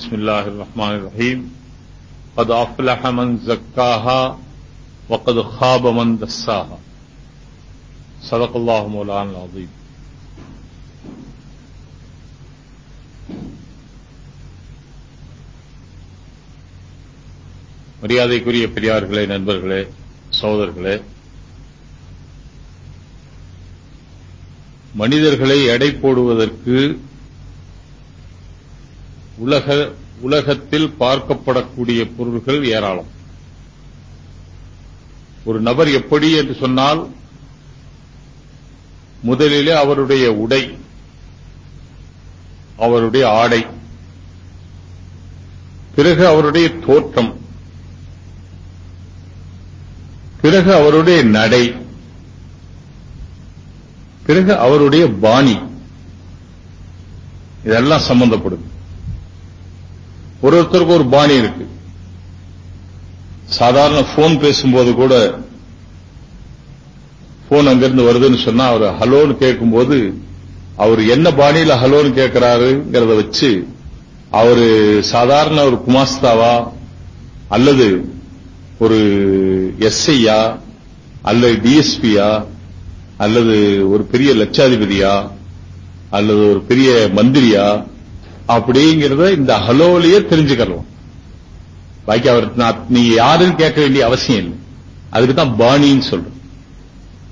بسم الله الرحمن الرحيم قد أفلح من زكاها وقد خاب من دساها صدق الله مولانا العظيم மரியாதைக்குரிய பெரியார்களே நண்பர்களே சகோதரர்களே மனிதர்களை எடை போடுவதற்கு உலக உலகத்தில் பார்க்கப்படக்கூடிய பொருள்கள் ஏராளம். ஒரு நபர் எப்படி என்று சொன்னால் முதலிலே அவருடைய உடை அவருடைய ஆடை பிறகு அவருடைய தோற்றம் பிறகு அவருடைய நடை பிறகு அவருடைய பாணி இதெல்லாம் சம்பந்தப்படுது ஒரு ஒருத்தருக்கு ஒரு பாணி இருக்கு. சாதாரண போன் பேசும்போது கூட போன் அங்கிருந்து வருதுன்னு சொன்னா அவர் ஹலோன்னு கேட்கும்போது அவர் என்ன பாணியில ஹலோன்னு கேட்கிறாருங்கிறத வச்சு அவரு சாதாரண ஒரு குமாஸ்தாவா அல்லது ஒரு எஸ்ஐயா அல்லது டிஎஸ்பியா அல்லது ஒரு பெரிய லட்சாதிபதியா அல்லது ஒரு பெரிய மந்திரியா அப்படிங்கிறத இந்த ஹலோலயே தெரிஞ்சுக்கிறோம் பாக்கி அவர் நீங்க யாருன்னு கேட்க வேண்டிய அவசியம் இல்லை. அதுக்கு தான் பாணின்னு சொல்றோம்.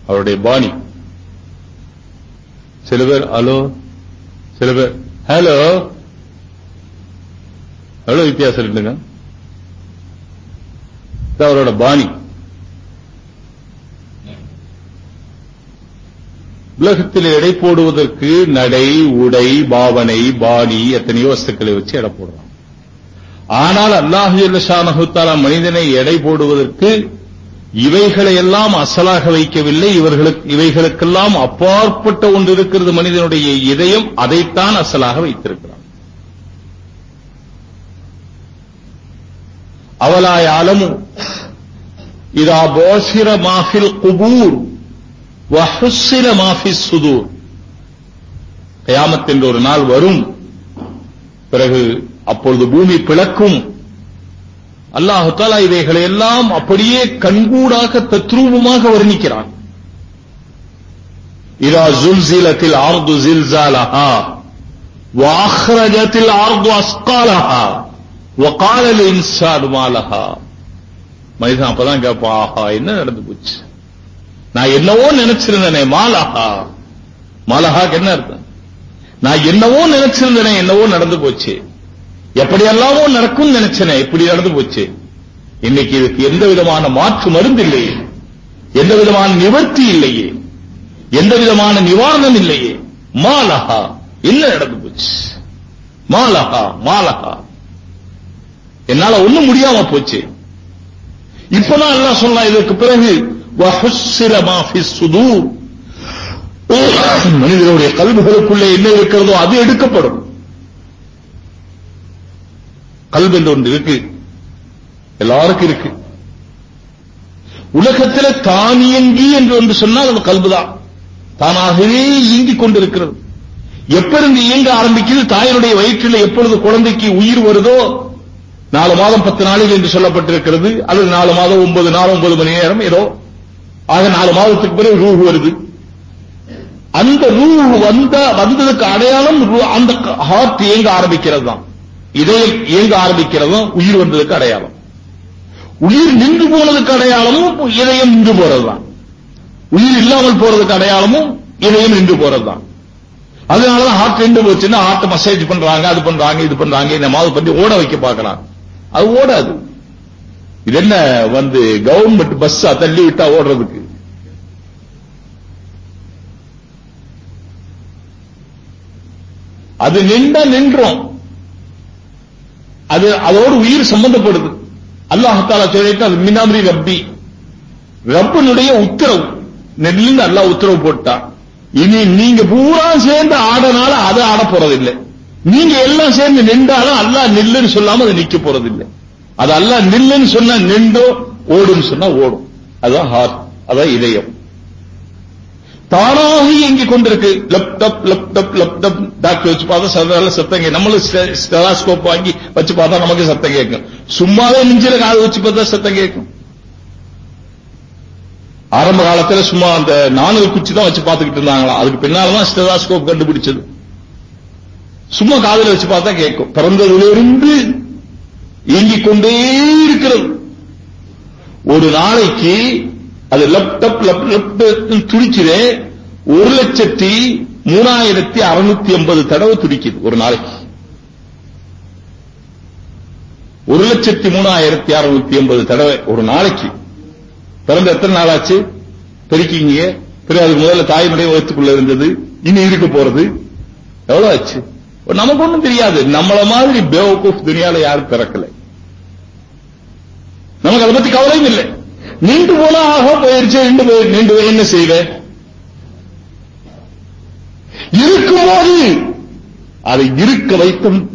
அவருடைய பாணி. சில பேர் ஹலோ? சில பேர் ஹலோ? ஹலோ வித்தியாசம் இருக்குங்க அவரோட பாணி. உலகத்தில் எடை போடுவதற்கு நடை உடை பாவனை பாணி எத்தனையோ வஸ்துக்களை வச்சு எடை போடுறான். ஆனால் அல்லாஹு மனிதனை எடை போடுவதற்கு இவைகளை எல்லாம் அசலாக வைக்கவில்லை. இவர்களுக்கு இவைகளுக்கெல்லாம் அப்பாற்பட்ட ஒன்று இருக்கிறது மனிதனுடைய இதயம். அதைத்தான் அசலாக வைத்திருக்கிறான். அவலாயாலமும் இதா போசிர மாஹில் குபூர் கயாமத்தின் ஒரு நாள் வரும். பிறகு அப்பொழுது பூமி பிளக்கும். அல்லாஹாலா இவைகளை எல்லாம் அப்படியே கண்கூடாக தத்ரூபமாக வர்ணிக்கிறான். இதா ஜுல்சிலத்தில் ஆர்து ஜில்சாலஹா வாஹ்ரஜத்தில் ஆர்து அஸ்காலஹா வகாலல் இன்சான் மாலஹா. மனிதன் அப்பதான் கேட்பான் ஆஹா என்ன நடந்து போச்சு? நான் என்னவோ நினைச்சிருந்தேனே மாலஹா. மாலஹாக்கு என்ன அர்த்தம்? நான் என்னவோ நினைச்சிருந்தேனே என்னவோ நடந்து போச்சு. எப்படியெல்லாமோ நடக்கும் நினைச்சனே இப்படி நடந்து போச்சு. இன்னைக்கு இதுக்கு எந்த விதமான மாற்று மருந்து இல்லையே. எந்த விதமான நிவர்த்தி இல்லையே. எந்த விதமான நிவாரணம் இல்லையே. மாலஹா. என்ன நடந்து போச்சு? மாலஹா மாலஹா. என்னால ஒண்ணும் முடியாம போச்சு. இப்பதான் எல்லாம் சொல்லலாம் இதற்கு பிறகு மனிதனுடைய கல்விகளுக்குள்ளே என்ன இருக்கிறதோ அது எடுக்கப்படும். கல்வி என்று ஒன்று இருக்கு. எல்லாருக்கும் இருக்கு. உலகத்தில் தானியங்கி என்று ஒன்று சொன்னால் அது கல்புதான். தானாகவே இயங்கிக் கொண்டிருக்கிறது. எப்பிருந்து இயங்க ஆரம்பிக்கிறது தாயினுடைய வயிற்றில் எப்பொழுது குழந்தைக்கு உயிர் வருதோ? நாலு மாதம் பத்து நாளில் என்று சொல்லப்பட்டிருக்கிறது. அல்லது நாலு மாதம் ஒன்பது நாள் ஒன்பது மணி நேரம் ஏதோ ஆக நாலு மாதத்துக்கு பிறகு ரூஹு வருது. அந்த ரூஹு வந்த வந்ததுக்கு அடையாளம் அந்த ஹார்ட் இயங்க ஆரம்பிக்கிறது தான் இதயம் இயங்க ஆரம்பிக்கிறதும் உயிர் வந்ததுக்கு அடையாளம். உயிர் நின்று போனதுக்கு அடையாளமும் இதயம் நின்று போறதுதான். உயிர் இல்லாமல் போறதுக்கு அடையாளமும் இதயம் நின்று போறதுதான். அதனாலதான் ஹார்ட் நின்று போச்சுன்னா ஹார்ட் மசேஜ் பண்றாங்க அது பண்றாங்க இது பண்றாங்க இந்த மாதிரி பண்ணி ஓட வைக்க பார்க்கலாம். அது ஓடாது. இது என்ன வந்து கவர்மெண்ட் பஸ் தள்ளி விட்டா ஓடுறதுக்கு? அது நின்றா நின்றோம். அது அதோடு உயிர் சம்பந்தப்படுது. அல்லாஹால சொல்லிட்டு அது மினாமரி ரப்பி. ரப்பனுடைய உத்தரவு. நெல்லுன்னு அல்லா உத்தரவு போட்டான். இனி நீங்க பூரா சேர்ந்து ஆடனால அதை ஆட போறதில்லை. நீங்க எல்லாம் சேர்ந்து நின்றாலும் அல்லா நெல்லுன்னு சொல்லாம அது நிக்க போறதில்லை. அது அல்லா நில்லுன்னு சொன்னா நின்றோ ஓடுன்னு சொன்னா ஓடும். அதான் ஹார்ட் அதான் இதயம். தானாக இயங்கி கொண்டிருக்கு. லேப்டாப் லேப்டாப் லேப்டாப் டாக்டர் வச்சு பார்த்தா சதால சத்தம் கேட்கும். நம்மளும் ஸ்டெலாஸ்கோப் வாங்கி வச்சு பார்த்தா நமக்கு சத்தம் கேட்கும். சும்மாவே நெஞ்சில காது வச்சு பார்த்தா சத்தம் கேட்கும். ஆரம்ப காலத்துல சும்மா அந்த நானூறு குச்சி தான் வச்சு பார்த்துக்கிட்டு இருந்தாங்களா அதுக்கு பின்னாலதான் ஸ்டெலாஸ்கோப் கண்டுபிடிச்சது. சும்மா காதுல வச்சு பார்த்தா கேட்கும். பிறந்ததிலிருந்து இயங்கிக் கொண்டே இருக்கிறது. ஒரு நாளைக்கு அது லப்டப் லப் ஒரு லட்சத்தி மூணாயிரத்தி அறுநூத்தி ஐம்பது தடவை துடிக்குது ஒரு நாளைக்கு. ஒரு லட்சத்தி மூணாயிரத்தி அறுநூத்தி ஐம்பது தடவை ஒரு நாளைக்கு. பிறந்த எத்தனை நாள் ஆச்சு பெருக்கிங்க பிறகு அதுக்கு முதல்ல தாய்மடை வயத்துக்குள்ள இருந்தது. இனி இருக்க போறது. எவ்வளவு ஆச்சு? நமக்கு ஒண்ணும் தெரியாது. நம்மள மாதிரி பேவகூஃப் துணியால யாரும் பிறக்கல. நமக்கு அதை பத்தி கவலையும் இல்லை. நீண்டு போனா ஆக போயிருச்சு நீண்டு போய் நீண்டு போய் என்ன செய்வேன்? இருக்கும்போது அதை இருக்க வைத்தும்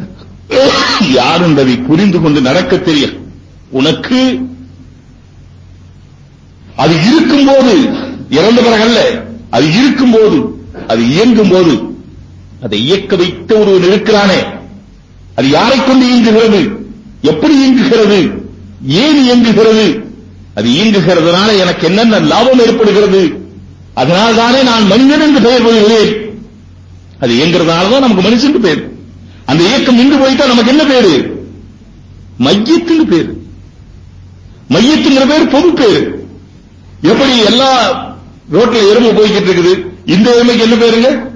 யார் என்பதை புரிந்து கொண்டு நடக்க தெரியும் உனக்கு அது இருக்கும்போது இறந்த பிறகல்ல அது இருக்கும்போது அது இயங்கும் போது அதை இயக்க வைத்த ஒருவன் இருக்கிறானே அது யாரை கொண்டு இயங்குகிறது? எப்படி இயங்குகிறது? ஏன் இயங்குகிறது? அது இயங்குகிறதுனால எனக்கு என்னென்ன லாபம் ஏற்படுகிறது? அதனால் தானே நான் மனிதன் என்று பெயர் கொள்கிறேன். அது இயங்குறதுனால தான் நமக்கு மனுஷன் பேர். அந்த இயக்கம் நின்று போயிட்டா நமக்கு என்ன பேரு? மையத்துன்னு பேரு. மையத்துங்கிற பேர் பொது பேரு. எப்படி எல்லா ரோட்ல எறும்பு போய்கிட்டு இருக்குது? இந்த எருமைக்கு என்ன பேருங்க?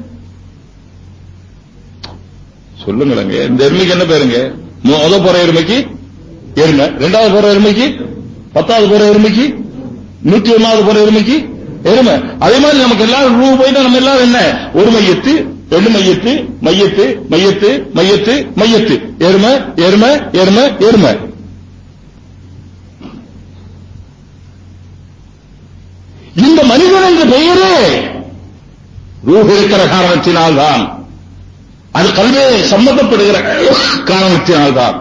சொல்லுங்களேங்க. இந்த எருமைக்கு என்ன பேருங்க? முத போற எருமைக்கு எருமை ரெண்டாவது போற எருமைக்கு பத்தாவது போற எருமைக்கு நூத்தி ஒன்னாவது போற எருமைக்கு எருமை. அதே மாதிரி நமக்கு எல்லாரும் ரூ போயிட்டா நம்ம எல்லாரும் என்ன? ஒரு மையத்து ரெண்டு மையத்து மையத்து மையத்து மையத்து மையத்து. எருமை எருமை எருமை எருமை. இந்த மனிதன் என்ற பெயரே ரூஹ் இருக்கிற காரணத்தினால்தான் அது கல்வியை சம்பந்தப்படுகிற காரணத்தினால்தான்.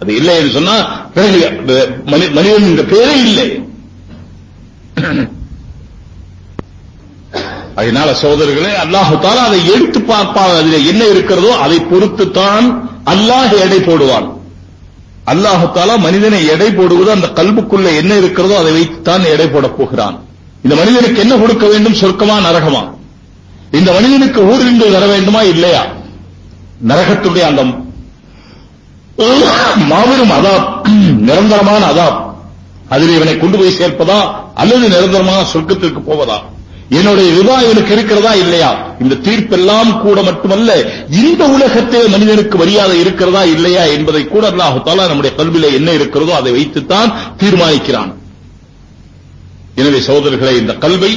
அது இல்லை என்று சொன்னா பிறகு மனிதன் என்ற பேரே இல்லை. அதனால சோதரர்களே அல்லாஹுத்தாலும் அதை எடுத்து பார்ப்பான். அதில் என்ன இருக்கிறதோ அதை பொறுத்துத்தான் அல்லாஹ் எடை போடுவான். அல்லாஹு மனிதனை எடை போடுவது அந்த கல்புக்குள்ள என்ன இருக்கிறதோ அதை வைத்துத்தான் எடை போடப் போகிறான். இந்த மனிதனுக்கு என்ன கொடுக்க வேண்டும்? சொர்க்கமா நரகமா? இந்த மனிதனுக்கு ஊரின்று தர வேண்டுமா இல்லையா? நரகத்துடைய அந்த மாபெரும் அதாப் நிரந்தரமான அதாப். அதில் இவனை கொண்டு போய் சேர்ப்பதா அல்லது நிரந்தரமான சொர்க்கத்திற்கு போவதா? என்னுடைய ரிவா இவனுக்கு இருக்கிறதா இல்லையா? இந்த தீர்ப்பெல்லாம் கூட மட்டுமல்ல இந்த உலகத்தே மனிதனுக்கு மரியாதை இருக்கிறதா இல்லையா என்பதை கூட அல்லாஹு நம்முடைய கல்வியில என்ன இருக்கிறதோ அதை வைத்துத்தான் தீர்மானிக்கிறான். எனவே சகோதரர்களை இந்த கல்வை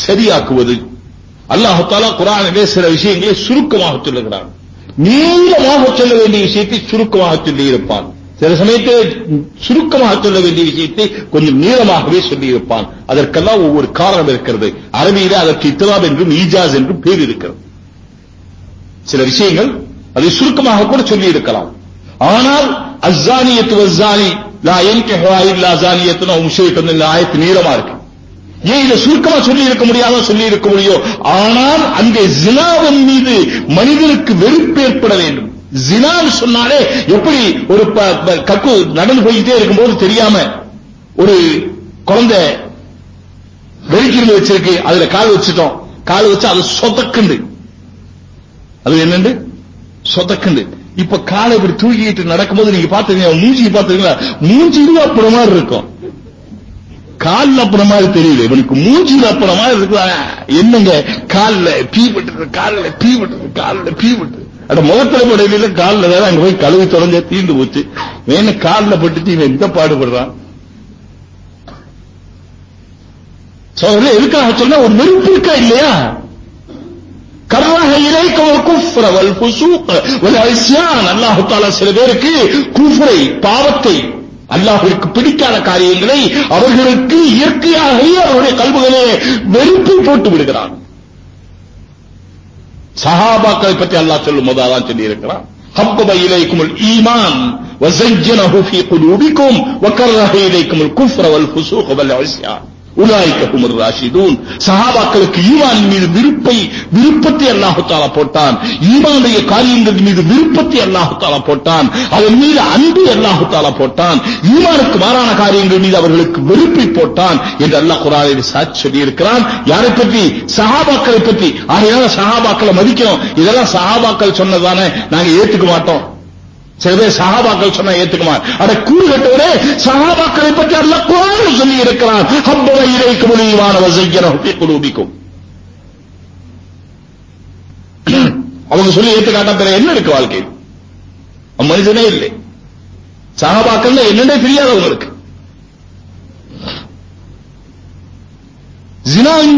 சரியாக்குவது அல்லாஹு குரானவே குரானிலே சில விஷயங்களை சுருக்கமாக சொல்லுகிறான். நீளமாக சொல்ல வேண்டிய விஷயத்தை சுருக்கமாக சொல்லி இருப்பான் சில சமயத்தில் சுருக்கமாக சொல்ல வேண்டிய விஷயத்தை கொஞ்சம் நீளமாகவே சொல்லியிருப்பான். அதற்கெல்லாம் ஒவ்வொரு காரணம் இருக்கிறது. அரபியில அதற்கு இத்தலாப் என்றும் ஈஜாஸ் என்றும் பேர் இருக்கிறது. சில விஷயங்கள் அதை சுருக்கமாக கூட சொல்லி இருக்கலாம் ஆனால் அஸ்ஸானியத்து வஸ்ஸானி லா யன்கிஹு இல்லா ஜானியத்துன முஷ்ரிகன் ஆயத்து நீளமா இருக்கு. ஏன் இதை சுருக்கமா சொல்லி இருக்க முடியாத சொல்லி இருக்க முடியும் ஆனால் அங்கே ஜினாவின் மீது மனிதனுக்கு வெறுப்பு ஏற்பட வேண்டும். ஜினான்னு சொன்னாலே எப்படி ஒரு கக்கு நடந்து போய்கிட்டே இருக்கும்போது தெரியாம ஒரு குழந்தை வெளிக்கிருந்து வச்சிருக்கு அதுல கால் வச்சுட்டோம். கால் வச்சு அது சொதக்குண்டு. அது என்னண்டு? சொதக்குண்டு. இப்ப காலை இப்படி தூக்கிட்டு நடக்கும்போது நீங்க பாத்துக்கீங்க மூஞ்சி பாத்துக்கீங்களா மூஞ்சி அப்படி மாதிரி இருக்கும். கால்ல அப்புறம் மாதிரி தெரியுது. இவனுக்கு மூஞ்சியில் அப்புறம் மாதிரி இருக்கு. என்னங்க? கால்ல பீ பட்டு கால்ல பீ விட்டுது கால்ல பீ விட்டுது அந்த முகத்துல படையில காலில் வேற அங்க போய் கழுவி தொடங்க தீண்டு போச்சு. வேணும் கால்ல பட்டுட்டு இவன் எந்த பாடுபடுறான்? சோதரே எதுக்காக சொன்னா ஒரு நெருப்பு இருக்கா இல்லையா? கர்ராக இலைக்கும் ஒரு குஃப்ர வல் ஃபுசூக். வல் அல்லாஹ் சில பேருக்கு குஃப்ரை பாவத்தை அல்லாஹ்விற்கு பிடிக்காத காரியங்களை அவர்களுக்கு இயற்கையாகவே அவருடைய கல்விகளே வெறுப்பை போட்டு விடுகிறான் சஹாபாக்களை பற்றி அல்லாஹ் சொல்லும் போது அதான் சொல்லி இருக்கிறான் حبب إليكم الإيمان وزينه في قلوبكم وكره إليكم الكفر والفسوق والعصيان உலாய்க்க ராஷிதூன். சஹாபாக்களுக்கு ஈமான் மீது விருப்பை விருப்பத்தை அல்லாஹு போட்டான். ஈமானுடைய காரியங்கள் மீது விருப்பத்தை அல்லாஹு போட்டான். அதன் மீது அன்பு அல்லாஹுத்தால போட்டான். ஈமானுக்கு மாறான காரியங்கள் மீது அவர்களுக்கு வெறுப்பை போட்டான் என்று அல்லாஹ் குரானில் சாட்சி சொல்லி இருக்கிறான் யாரை பற்றி? சஹாபாக்களை பற்றி. ஆகையால சஹாபாக்களை மதிக்கணும். இதெல்லாம் சஹாபாக்கள் சொன்னதானே நாங்க ஏத்துக்க மாட்டோம். சில பேர் சொன்னா ஏத்துக்குமா அட கூறு கட்டவரே பற்றி அல்ல குரான் சொல்லி இருக்கிறான். ஹப்பவ இறைக்கு முடியுமான வசைக்கிறோம் குலூபிக்கும். அவங்க சொல்லி ஏத்து காட்டா பிற என்ன இருக்கு வாழ்க்கை? மனுஷனே இல்லை. சகாபாக்கள் என்னென்ன தெரியாதவங்களுக்கு இருக்கு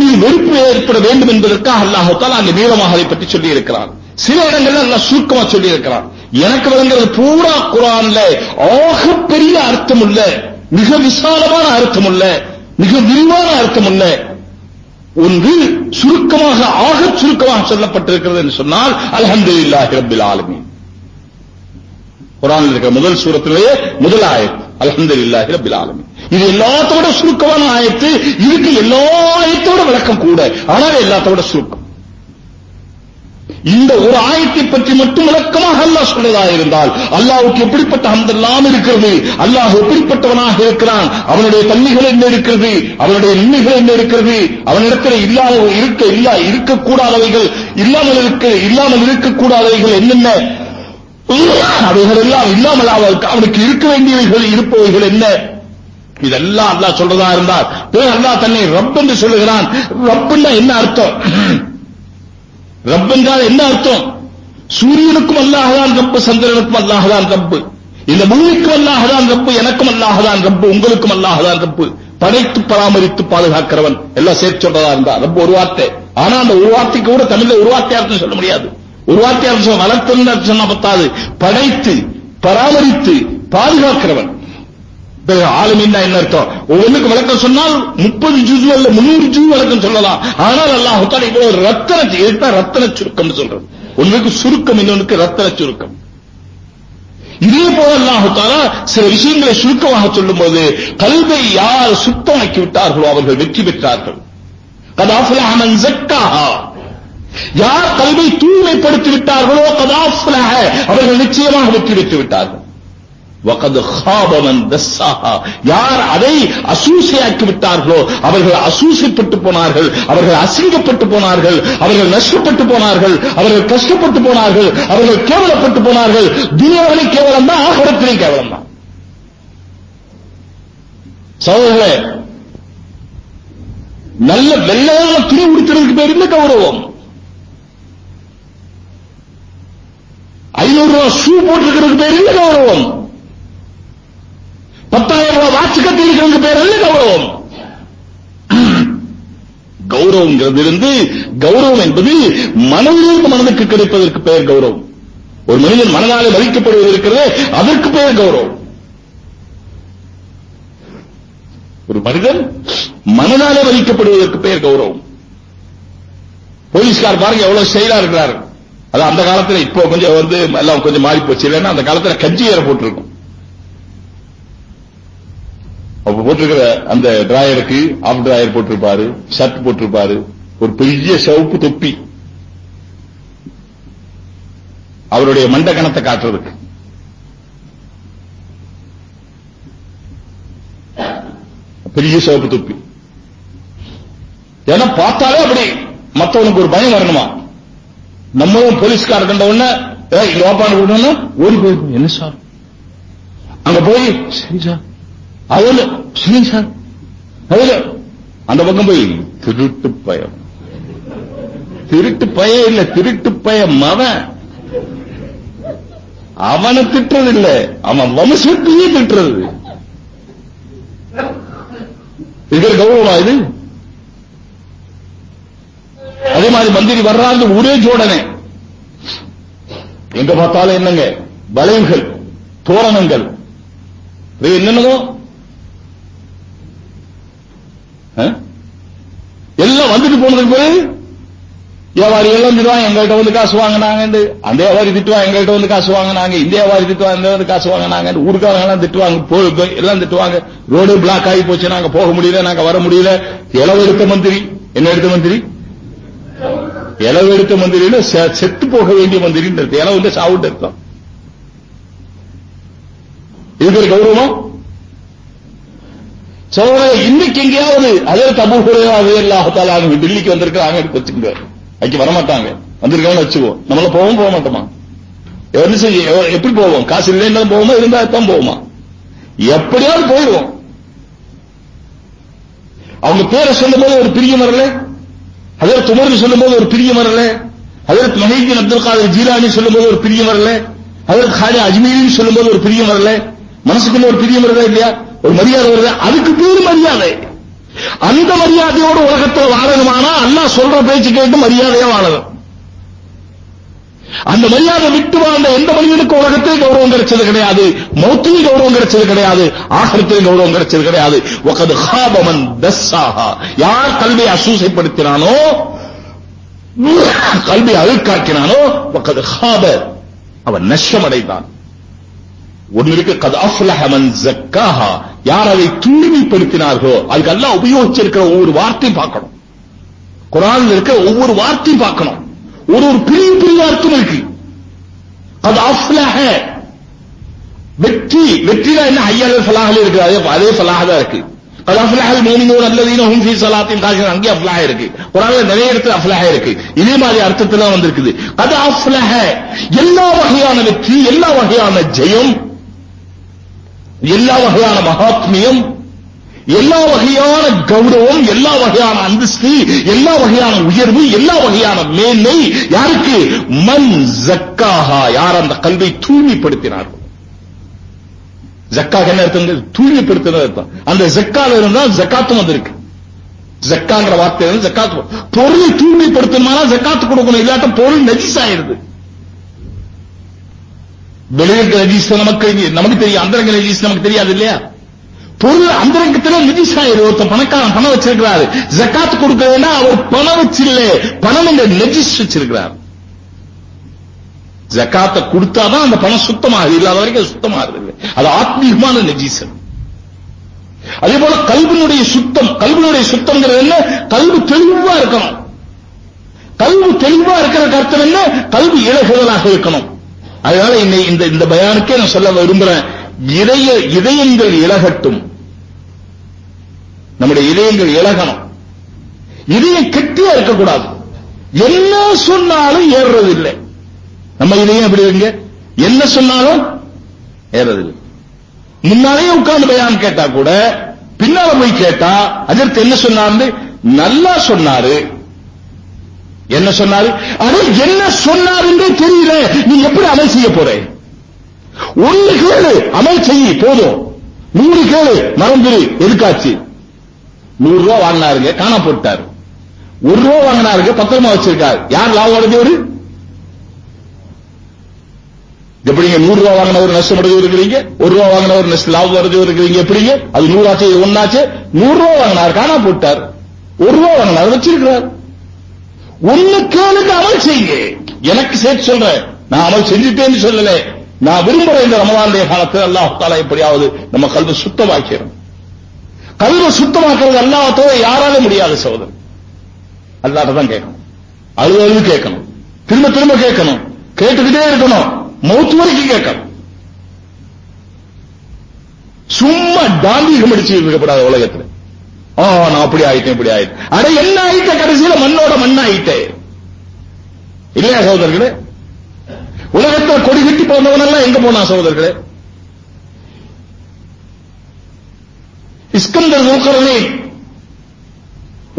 மீது வெறுப்பு ஏற்பட வேண்டும் என்பதற்காக அல்லாஹால அந்த வீரமாக அதை பற்றி சொல்லி இருக்கிறான். சில இடங்கள்ல நல்லா சுருக்கமா சொல்லி இருக்கிறார் எனக்கு விளங்குறது பூரா குரான்ல. ஆக பெரிய அர்த்தம் உள்ள மிக விசாலமான அர்த்தம் உள்ள மிக விரிவான அர்த்தம் உள்ள ஒன்று சுருக்கமாக ஆக சுருக்கமாக சொல்லப்பட்டிருக்கிறது என்று சொன்னால் அல்ஹம்துலில்லாஹி ரப்பில் ஆலமீன். குரான் இருக்கிற முதல் சூரத்திலேயே முதல் ஆயத் அல்ஹம்துலில்லாஹி ரப்பில் ஆலமீன். இது எல்லாத்தோட சுருக்கமான ஆயத்து இதுக்கு எல்லா ஆயத்தோட விளக்கம் கூட. ஆனால் எல்லாத்தோட சுருக்கம். இந்த ஒரு ஆயத்தை பற்றி மட்டும் விளக்கமாக அல்லாஹ் சொன்னதா இருந்தால் அல்லாவுக்கு எப்படிப்பட்ட அந்தெல்லாம் இருக்கிறது? அல்லாஹ் எப்படிப்பட்டவனாக இருக்கிறான்? அவனுடைய தன்மைகள் என்ன இருக்கிறது? அவனுடைய நன்மைகள் என்ன இருக்கிறது? அவனிடத்தில் இல்லாத இருக்க இல்லா இருக்கக்கூடாதவைகள் இல்லாமல் இருக்க இல்லாமல் இருக்கக்கூடாதவைகள் என்னென்ன? அவைகள் எல்லாம் இல்லாமல் அவனுக்கு இருக்க வேண்டியவைகள் இருப்பவைகள் என்ன? இதெல்லாம் அல்லாஹ் சொல்றதா இருந்தால் பிறகு அல்லாஹ் தன்னை ரப் என்று சொல்லுகிறான். ரப்புன்னா என்ன அர்த்தம்? ரப் என்றால் என்ன அர்த்தம்? சூரியனுக்கும் அல்லாஹதான் ரப்பு சந்திரனுக்கும் அல்லாஹதான் ரப்பு. இந்த பூமிக்கும் அல்லாஹதான் ரப்பு எனக்கும் அல்லாஹதான் ரப்பு உங்களுக்கும் அல்லாஹதான் ரப்பு. படைத்து பராமரித்து பாதுகாக்கிறவன். எல்லாம் சேர்த்து சொல்றதா இருந்தா ரப்பு ஒரு வார்த்தை. ஆனா அந்த ஒரு வார்த்தைக்கு கூட தமிழ்ல ஒரு வார்த்தை அர்த்தம் சொல்ல முடியாது. ஒரு வார்த்தை அர்த்தம் வளர்த்துன்னு சொன்னா பத்தாது. படைத்து பராமரித்து பாதுகாக்கிறவன். ஆளுமின்னா என்ன அர்த்தம்? ஒவ்வொன்றுக்கு விளக்கம் சொன்னால் முப்பது ஜூஸ் அல்ல முன்னூறு ஜூ விளக்கம் சொல்லலாம். ஆனால் அல்லாஹ் தாலா இவ்வளவு ரத்தன இதுதான் ரத்தன சுருக்கம் சொல்றது ஒன்றுக்கு சுருக்கம் இன்னொன்றுக்கு ரத்தன சுருக்கம். இதே போல அல்லாஹ் சில விஷயங்களை சுருக்கமாக சொல்லும் போது கல்வை யார் சுத்தமாக்கி விட்டார்களோ அவர்கள் வெற்றி பெற்றார்கள். கதாஃபுலஹ மன் ஜக்காஹா. யார் கல்வை தூய்மைப்படுத்தி விட்டார்களோ கதாஃபுலாக அவர்கள் நிச்சயமாக வெற்றி பெற்று விட்டார்கள். யார் அதை அசூசையாக்கி விட்டார்களோ அவர்கள் அசூசைப்பட்டு போனார்கள் அவர்கள் அசிங்கப்பட்டு போனார்கள் அவர்கள் நஷ்டப்பட்டு போனார்கள் அவர்கள் கஷ்டப்பட்டு போனார்கள் அவர்கள் கேவலப்பட்டு போனார்கள். துனியாவிலே கேவலம் தான் ஆகரத்திலே கேவலம் தான் நல்ல வெள்ளையான துணி உடுத்துறதுக்கு பேர் இல்லை கௌரவம்? ஐநூறு ரூபாய் ஷூ போட்டிருக்கிறதுக்கு பேர் இல்லை கௌரவம்? பத்தாயிரம் ரூபாய் வாட்சி பேர் அல்ல கௌரவம்? கௌரவங்கிறது இருந்து கௌரவம் என்பது மனதிலிருந்து மனதுக்கு கிடைப்பதற்கு பெயர் கௌரவம். ஒரு மனிதன் மனதாலே மதிக்கப்படுவது இருக்கிறது அதற்கு பெயர் கௌரவம். ஒரு மனிதன் மனதாலே மதிக்கப்படுவதற்கு பெயர் கௌரவம். போலீஸ்கார் பாருங்க எவ்வளவு செயலா இருக்கிறார். அது அந்த காலத்துல இப்போ கொஞ்சம் வந்து எல்லாம் கொஞ்சம் மாறி போச்சு இல்லைன்னா அந்த காலத்துல கஞ்சி ஏற போட்டிருக்கும் அப்ப போட்டிருக்கிற அந்த டிராயருக்கு ஆஃப் டிராயர் போட்டிருப்பாரு ஷர்ட் போட்டிருப்பாரு. ஒரு பெரிய சிவப்பு தொப்பி. அவருடைய மண்ட கணத்தை காட்டுறதுக்கு. பெரிய சிவப்பு தொப்பி. ஏன்னா பார்த்தாலே அப்படி மத்தவனுக்கு ஒரு பயம் வரணுமா? நம்மளும் போலீஸ்கார கண்ட உடனே இங்க ஓடி போயிருக்கோம் என்ன சார்? அங்க போய் சரி சார். அதுல சரிங்க சார் அதுல அந்த பக்கம் போய் திருட்டு பயம். திருட்டு பயம் இல்ல திருட்டு பயம் மவன் அவனை திட்டுறது இல்ல. அவன் வம்சத்தையே திட்டுறது. இது கௌரவமா இது? அதே மாதிரி மந்திரி வர்றாங்க ஒரே ஜோடனை. எங்க பார்த்தாலும் என்னங்க? வளைவுகள் தோரணங்கள். இது என்னென்னதோ? எல்லாம் வந்துட்டு போனதுக்கு பிறகு வியாபாரி எல்லாம் திட்டுவாங்க எங்கள்கிட்ட வந்து காசு வாங்கினாங்க அந்த வியாபாரி திட்டுவாங்க எங்கள்கிட்ட வந்து காசு வாங்கினாங்க. இந்த வியாபாரி திட்டுவாங்க இந்த வந்து காசு வாங்கினாங்க ஊருக்காரங்க எல்லாம் திட்டுவாங்க எல்லாம் திட்டுவாங்க. ரோடு பிளாக் ஆகி போச்சு நாங்க போக முடியல நாங்க வர முடியல. இளவு எடுத்த மந்திரி என்ன எடுத்த மந்திரி? இளவு எடுத்த மந்திரின்னு செத்து போக வேண்டிய மந்திரின்னு இளவு வந்து சாவுண்டு அர்த்தம் இதுக்கு கௌரவம்? சோழ இன்னைக்கு எங்கேயாவது அதே தபு குறையாவது அல்லாஹால டெல்லிக்கு வந்திருக்கிறாங்க வச்சுங்க அங்கே வரமாட்டாங்க. வந்திருக்காங்கன்னு வச்சுக்கோ. நம்மள போவோம் போக மாட்டோமா? எப்படி போவோம்? காசு இல்லைன்னா போவோமா? இருந்தா தான் போவோமா? எப்படியாவது போயிடுவோம். அவங்க பேரை சொல்லும்போது ஒரு பிரியம் வரல? ஹஜரத் சொல்லும் போது ஒரு பிரியம் வரல? ஹஜரத் மஹீதீன் அப்துல் காதர் ஜீலானி சொல்லும்போது ஒரு பிரியம் வரல? ஹஜரத் அஜ்மீரின்னு சொல்லும் போது ஒரு பிரியம் வரல? மனசுக்குள்ள ஒரு பிரியம் வருதா இல்லையா? ஒரு மரியாதை வருது. அதுக்கு பேர் மரியாதை. அந்த மரியாதையோடு உலகத்தில் வாழணுமானா அல்லாஹ் சொல்ற பேச்சு கேட்டு மரியாதையா வாழணும். அந்த மரியாதை விட்டு வாழ்ந்த எந்த மனிதனுக்கு உலகத்தில் கௌரவம் கிடைச்சது கிடையாது? மௌத்தியும் கௌரவம் கிடைச்சது கிடையாது. ஆகத்தில் கௌரவம் கிடைச்சது கிடையாது. ஒகது ஹாபமன் தஸ்ஸாஹா. யார் கல்வியை அசூசைப்படுத்தினானோ கல்வியை அழுக்காக்கினானோ ஒகது ஹாப அவன் நஷ்டம் அடைந்தான் ஒன்னு இருக்கு கது ஜக்காஹா யார் அதை தூய்மைப்படுத்தினார்களோ அதுக்கு எல்லாம் உபயோகிச்சிருக்கிற ஒவ்வொரு வார்த்தையும் பார்க்கணும். குரான் இருக்க ஒவ்வொரு வார்த்தையும் பார்க்கணும். ஒரு ஒரு பிரிவு பிரிவு அர்த்தம் இருக்கு. அது அஃப்லாக வெற்றி வெற்றினா என்ன? ஐயால ஃபலாஹில் இருக்கு. அதே அதே ஃபலாஹ தான் இருக்கு. அது அஃப்லாஹல் மூமினூன் அல்லதீன ஹும் ஃபீ ஸலாத்தின் அங்கே அஃப்லஹ இருக்கு. குர்ஆன்ல நிறைய இடத்துல அஃப்லஹ இருக்கு. இதே மாதிரி அர்த்தத்துல வந்திருக்குது. அது அஃப்லஹ. எல்லா வகையான வெற்றி எல்லா வகையான ஜெயம். எல்லா வகையான மகாத்மியம் எல்லா வகையான கௌரவம் எல்லா வகையான அந்தஸ்து எல்லா வகையான உயர்வு எல்லா வகையான மேன்மை யாருக்கு? மன் ஜக்காஹா யார் அந்த கல்வை தூய்மைப்படுத்தினார்கள்? ஜக்காக என்ன அர்த்தம்? தூய்மைப்படுத்தினது அர்த்தம். அந்த ஜக்கால இருந்தா ஜக்காத்தும் வந்திருக்கு. ஜக்காங்கிற வார்த்தை ஜக்காத்து பொருளை தூய்மைப்படுத்தணுமானா ஜக்காத்து கொடுக்கணும் இல்லாட்ட பொருள் நஜிஸ் ஆயிருது வெளியிருக்கிற நஜீஸ் நமக்கு நமக்கு தெரியும். அந்தரங்க நஜீஸ் நமக்கு தெரியாது இல்லையா? பொருள் அந்தரங்கத்துல நஜீஸ் ஒருத்தன் பணக்காரன் பணம் வச்சிருக்கிறாரு. ஜக்காத் கொடுக்கறதுன்னா அவர் பணம் வச்சில்ல. பணம் என்ற நஜீஸ் வச்சிருக்கிறார். ஜக்காத்தை கொடுத்தாதான் அந்த பணம் சுத்தமாக இல்லாத வரைக்கும் அது சுத்தமாகுது அது ஆத்மீகமான நஜீஸ் அதே. போல கல்வினுடைய சுத்தம் கல்வினுடைய சுத்தம்ங்கிறது என்ன? கல்வி தெளிவா இருக்கணும். கல்வி தெளிவா இருக்கிற கருத்து என்ன? கல்வி இழகுதலாக இருக்கணும். அதனால இன்னை இந்த இந்த பயானுக்கே நான் சொல்ல விரும்புறேன் இதய இதயங்கள் இலகட்டும். நம்முடைய இதயங்கள் இலகணும். இதயம் கெட்டியா இருக்கக்கூடாது. என்ன சொன்னாலும் ஏறுறது இல்லை நம்ம இதயம் எப்படி இருங்க என்ன சொன்னாலும் ஏறது முன்னாலேயே முன்னாலே உட்கார்ந்து பயான் கேட்டா கூட பின்னால போய் கேட்டா அதற்கு என்ன சொன்னாரு? நல்லா சொன்னாரு. என்ன சொன்னாரு? அது என்ன சொன்னாருன்றே தெரியல. நீ எப்படி அமல் செய்ய போற? ஒன்று கேளு அமல் செய்ய போதும். நூறு கேளு மறந்துரு எதுக்காச்சு? நூறு ரூபா வாங்கினாருங்க காணா போட்டாரு. ஒரு ரூபா வாங்கினாருங்க பத்திரமா வச்சிருக்காரு. யார் லாபம் அடைஞ்சவரு எப்படிங்க நூறு ரூபா வாங்கினவர் நஷ்டம் அடைஞ்சவர் இருக்கிறீங்க ஒரு ரூபா வாங்கினவர் நஷ்டம் லாபம் அடைஞ்சவர் இருக்கிறீங்க எப்படிங்க? அது நூறாச்சு ஒன்னாச்சு நூறு ரூபா வாங்கினார் காணா போட்டார். ஒரு ரூபா வாங்கினார் வச்சிருக்கிறார். ஒண்ணு கேளுங்க அமல் செய்ய. எனக்கு சேர்த்து சொல்றேன் நான் அமல் செஞ்சுட்டேன்னு சொல்லல. நான் விரும்புறேன் இந்த ரமதானுடைய காலத்தில் அல்லாஹால எப்படியாவது நம்ம கல்வி சுத்தமாக்கிறோம் கல்வி சுத்தமாக்குறது அல்லாஹத்தோட தவிர யாரால முடியாது சகோதரன் அல்லாட்ட தான் கேட்கணும். அழுது அழுது கேட்கணும். திரும்ப திரும்ப கேட்கணும். கேட்டுக்கிட்டே இருக்கணும். மௌத்து வரைக்கும் கேட்கணும். சும்மா தாம்பிகம் அடிச்சு இருக்கக்கூடாது உலகத்துல. நான் அப்படி ஆயிட்டேன் இப்படி ஆயிட்டேன். அட என்ன ஆயிட்ட? கடைசியில மண்ணோட மண் ஆயிட்டேன் இல்லையா சகோதரர்களே? உலகத்தில் கொடி கட்டி போனவன் எல்லாம் எங்க போனா சகோதரர்களே? இஸ்கந்தர் நோக்கரனே